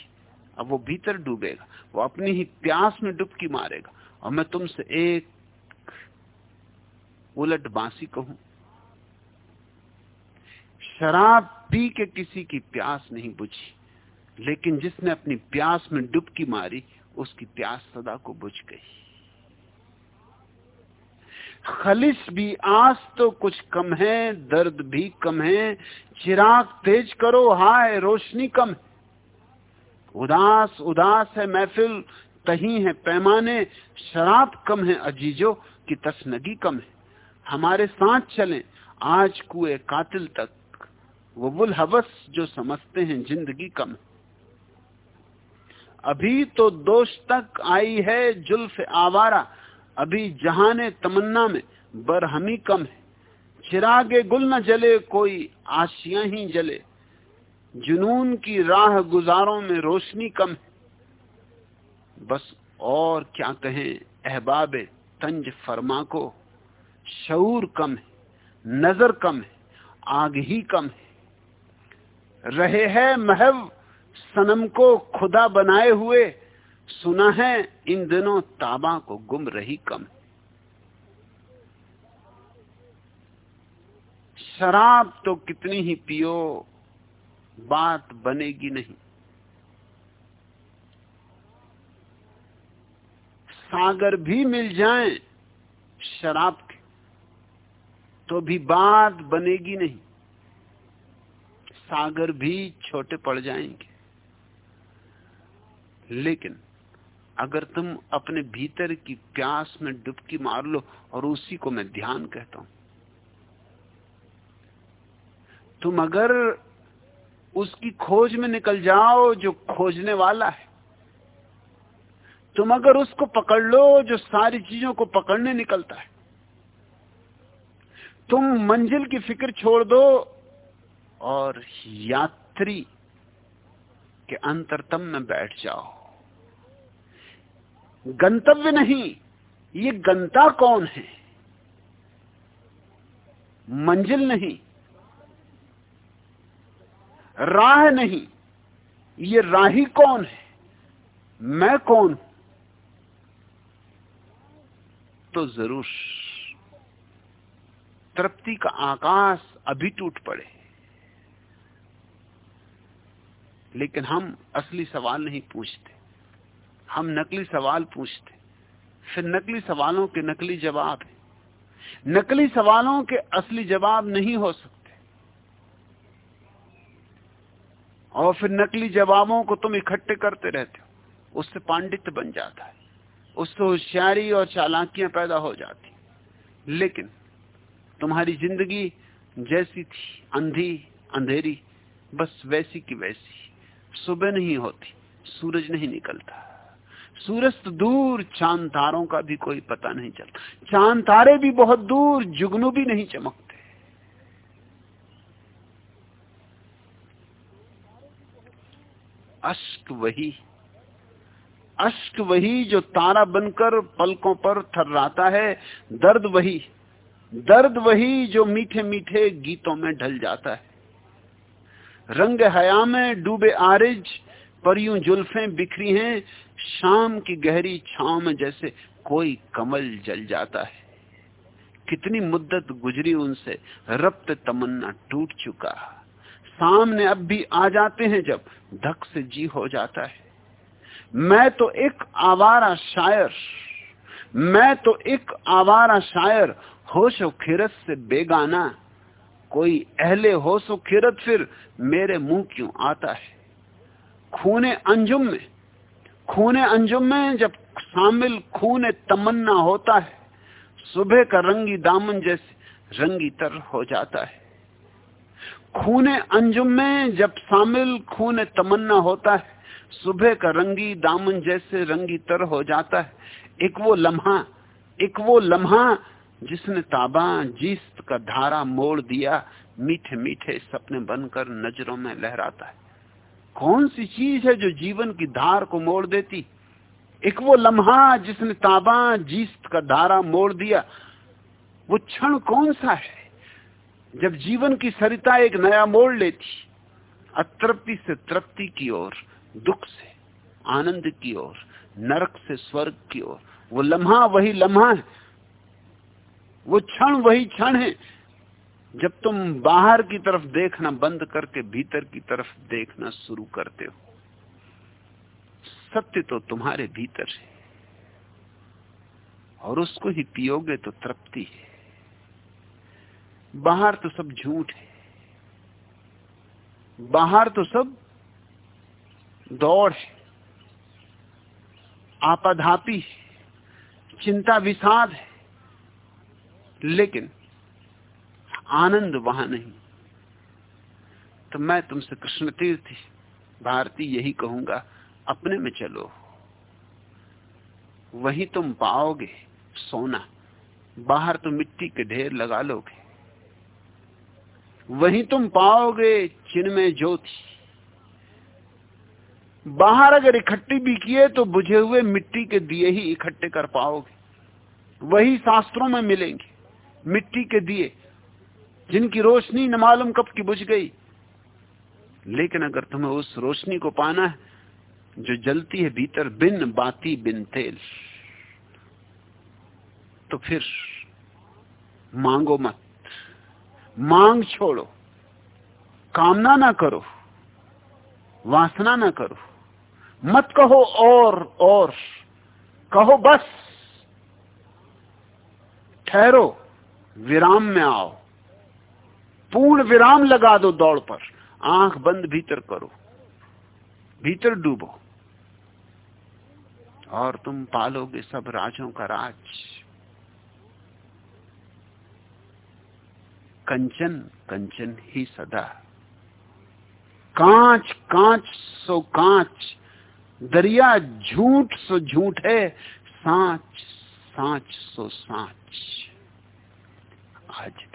अब वो भीतर डूबेगा, वो अपनी ही प्यास में डुबकी मारेगा। और मैं तुमसे एक उलट बांसी कहूँ शराब पी के किसी की प्यास नहीं बुझी। लेकिन जिसने अपनी प्यास में डुबकी मारी, उसकी प्यास सदा को बुझ गई। खलिश भी आज तो कुछ कम है, दर्द भी कम है। चिराग तेज करो, हाय, रोशनी कम है। उदास उदास है महफिल, तही है पैमाने। शराब कम है अजीजो की तस्नगी कम है। हमारे साथ चलें, आज कुए कातिल तक। वो बुल हवस जो समझते हैं ज़िंदगी कम। अभी तो दोष तक आई है जुल्फ आवारा, अभी जहाने तमन्ना में बरहमी कम है। चिरागे गुल न जले, कोई आशिया ही जले। जुनून की राह गुजारों में रोशनी कम है। बस और क्या कहें, अहबाब तंज फरमा को, शऊर कम है, नज़र कम है, आग ही कम है। रहे है महव, सनम को खुदा बनाए हुए। सुना है, इन दिनों ताबा को गुम रही कम। शराब तो कितनी ही पियो, बात बनेगी नहीं। सागर भी मिल जाएँ शराब के तो भी बात बनेगी नहीं। सागर भी छोटे पड़ जाएँगे। लेकिन अगर तुम अपने भीतर की प्यास में डुबकी मार लो और उसी को मैं ध्यान कहता हूँ, तुम अगर उसकी खोज में निकल जाओ जो खोजने वाला है, तुम अगर उसको पकड़ लो जो सारी चीज़ों को पकड़ने निकलता है, तुम मंजिल की फ़िक्र छोड़ दो और यात्री के अंतरतम में बैठ जाओ। गंतव्य नहीं, ये गंता कौन है? मंजिल नहीं, राह नहीं, ये राही कौन है? मैं कौन हूँ? तो ज़रूर तृप्ति का आकाश अभी टूट पड़े। लेकिन हम असली सवाल नहीं पूछते। हम नकली सवाल पूछते। फिर नकली सवालों के नकली जवाब है। नकली सवालों के असली जवाब नहीं हो सकते। और फिर नकली जवाबों को तुम इकट्ठे करते रहते हो। उससे पांडित्य बन जाता है। उससे होशियारी और चालाकियाँ पैदा हो जाती लेकिन तुम्हारी ज़िंदगी जैसी थी, अंधी, अंधेरी, बस वैसी की वैसी। सुबह नहीं होती, सूरज नहीं निकलता। सूरज तो दूर, चाँद तारों का भी कोई पता नहीं चलता। चाँद तारे भी बहुत दूर, जुगनू भी नहीं चमकते। अश्क वही अश्क वही जो तारा बनकर पलकों पर थर्राता है, दर्द वही दर्द वही जो मीठे मीठे गीतों में ढल जाता है। रंग हया में डूबे आरिज, पर यूँ जुल्फें बिखरी हैं, शाम की गहरी छाव में जैसे कोई कमल जल जाता है। कितनी मुद्दत गुजरी उनसे, रब्त तमन्ना टूट चुका। सामने अब भी आ जाते हैं जब धक से जी हो जाता है। मैं तो एक आवारा शायर, मैं तो एक आवारा शायर, होशो खिरत से बेगाना। कोई अहले होशो खिरत फिर मेरे मुँह क्यों आता है? खूने अंजुम में, खूने अंजुम में जब शामिल खून तमन्ना होता है, सुबह का रंगी दामन जैसे रंगी तर हो जाता है। खूने अंजुम में जब शामिल खून तमन्ना होता है, सुबह का रंगी दामन जैसे रंगी तर हो जाता है। एक वो लम्हा, एक वो लम्हा जिसने ताबा, जीस्त का धारा मोड़ दिया मीठे मीठे सपने बनकर नज़रों में लहराता है। कौन सी चीज़ है जो जीवन की धार को मोड़ देती? एक वो लम्हा जिसने ताबा, जीस्त का धारा मोड़ दिया। वो क्षण कौन सा है जब जीवन की सरिता एक नया मोड़ लेती? अतृप्ति से तृप्ति की ओर, दुख से आनंद की ओर, नरक से स्वर्ग की ओर। वो लम्हा, वही लम्हा है। वो क्षण वही क्षण है। जब तुम बाहर की तरफ़ देखना बंद करके भीतर की तरफ़ देखना शुरू करते हो, सत्य तो तुम्हारे भीतर है और उसको ही पियोगे तो तृप्ति है। बाहर तो सब झूठ है। बाहर तो सब दौड़ है। आपाधापी चिंता विषाद है। लेकिन आनंद वहाँ नहीं। तो मैं तुमसे कृष्ण तीर्थी भारती यही कहूँगा, अपने में चलो। वही तुम पाओगे सोना, बाहर तो मिट्टी के ढेर लगा लोगे। वही तुम पाओगे चिन्मय ज्योति। बाहर अगर इकट्ठी भी किए तो बुझे हुए मिट्टी के दिए ही इकट्ठे कर पाओगे। वही शास्त्रों में मिलेंगे। मिट्टी के दिए, जिनकी रोशनी न मालूम कब की बुझ गई। लेकिन अगर तुम्हें उस रोशनी को पाना है, जो जलती है भीतर बिन बाती बिन तेल तो फिर मांगो मत। मांग छोड़ो। कामना ना करो। वासना ना करो। मत कहो और और। कहो बस। ठहरो। विराम में आओ। पूर्ण विराम लगा दो दौड़ पर। आँख बंद भीतर करो। भीतर डूबो। और तुम पालोगे सब राजों का राज। कंचन कंचन ही सदा। कांच कांच सो कांच। दरिया झूठ सो झूठ है, सांच सांच सो सांच। आज इतना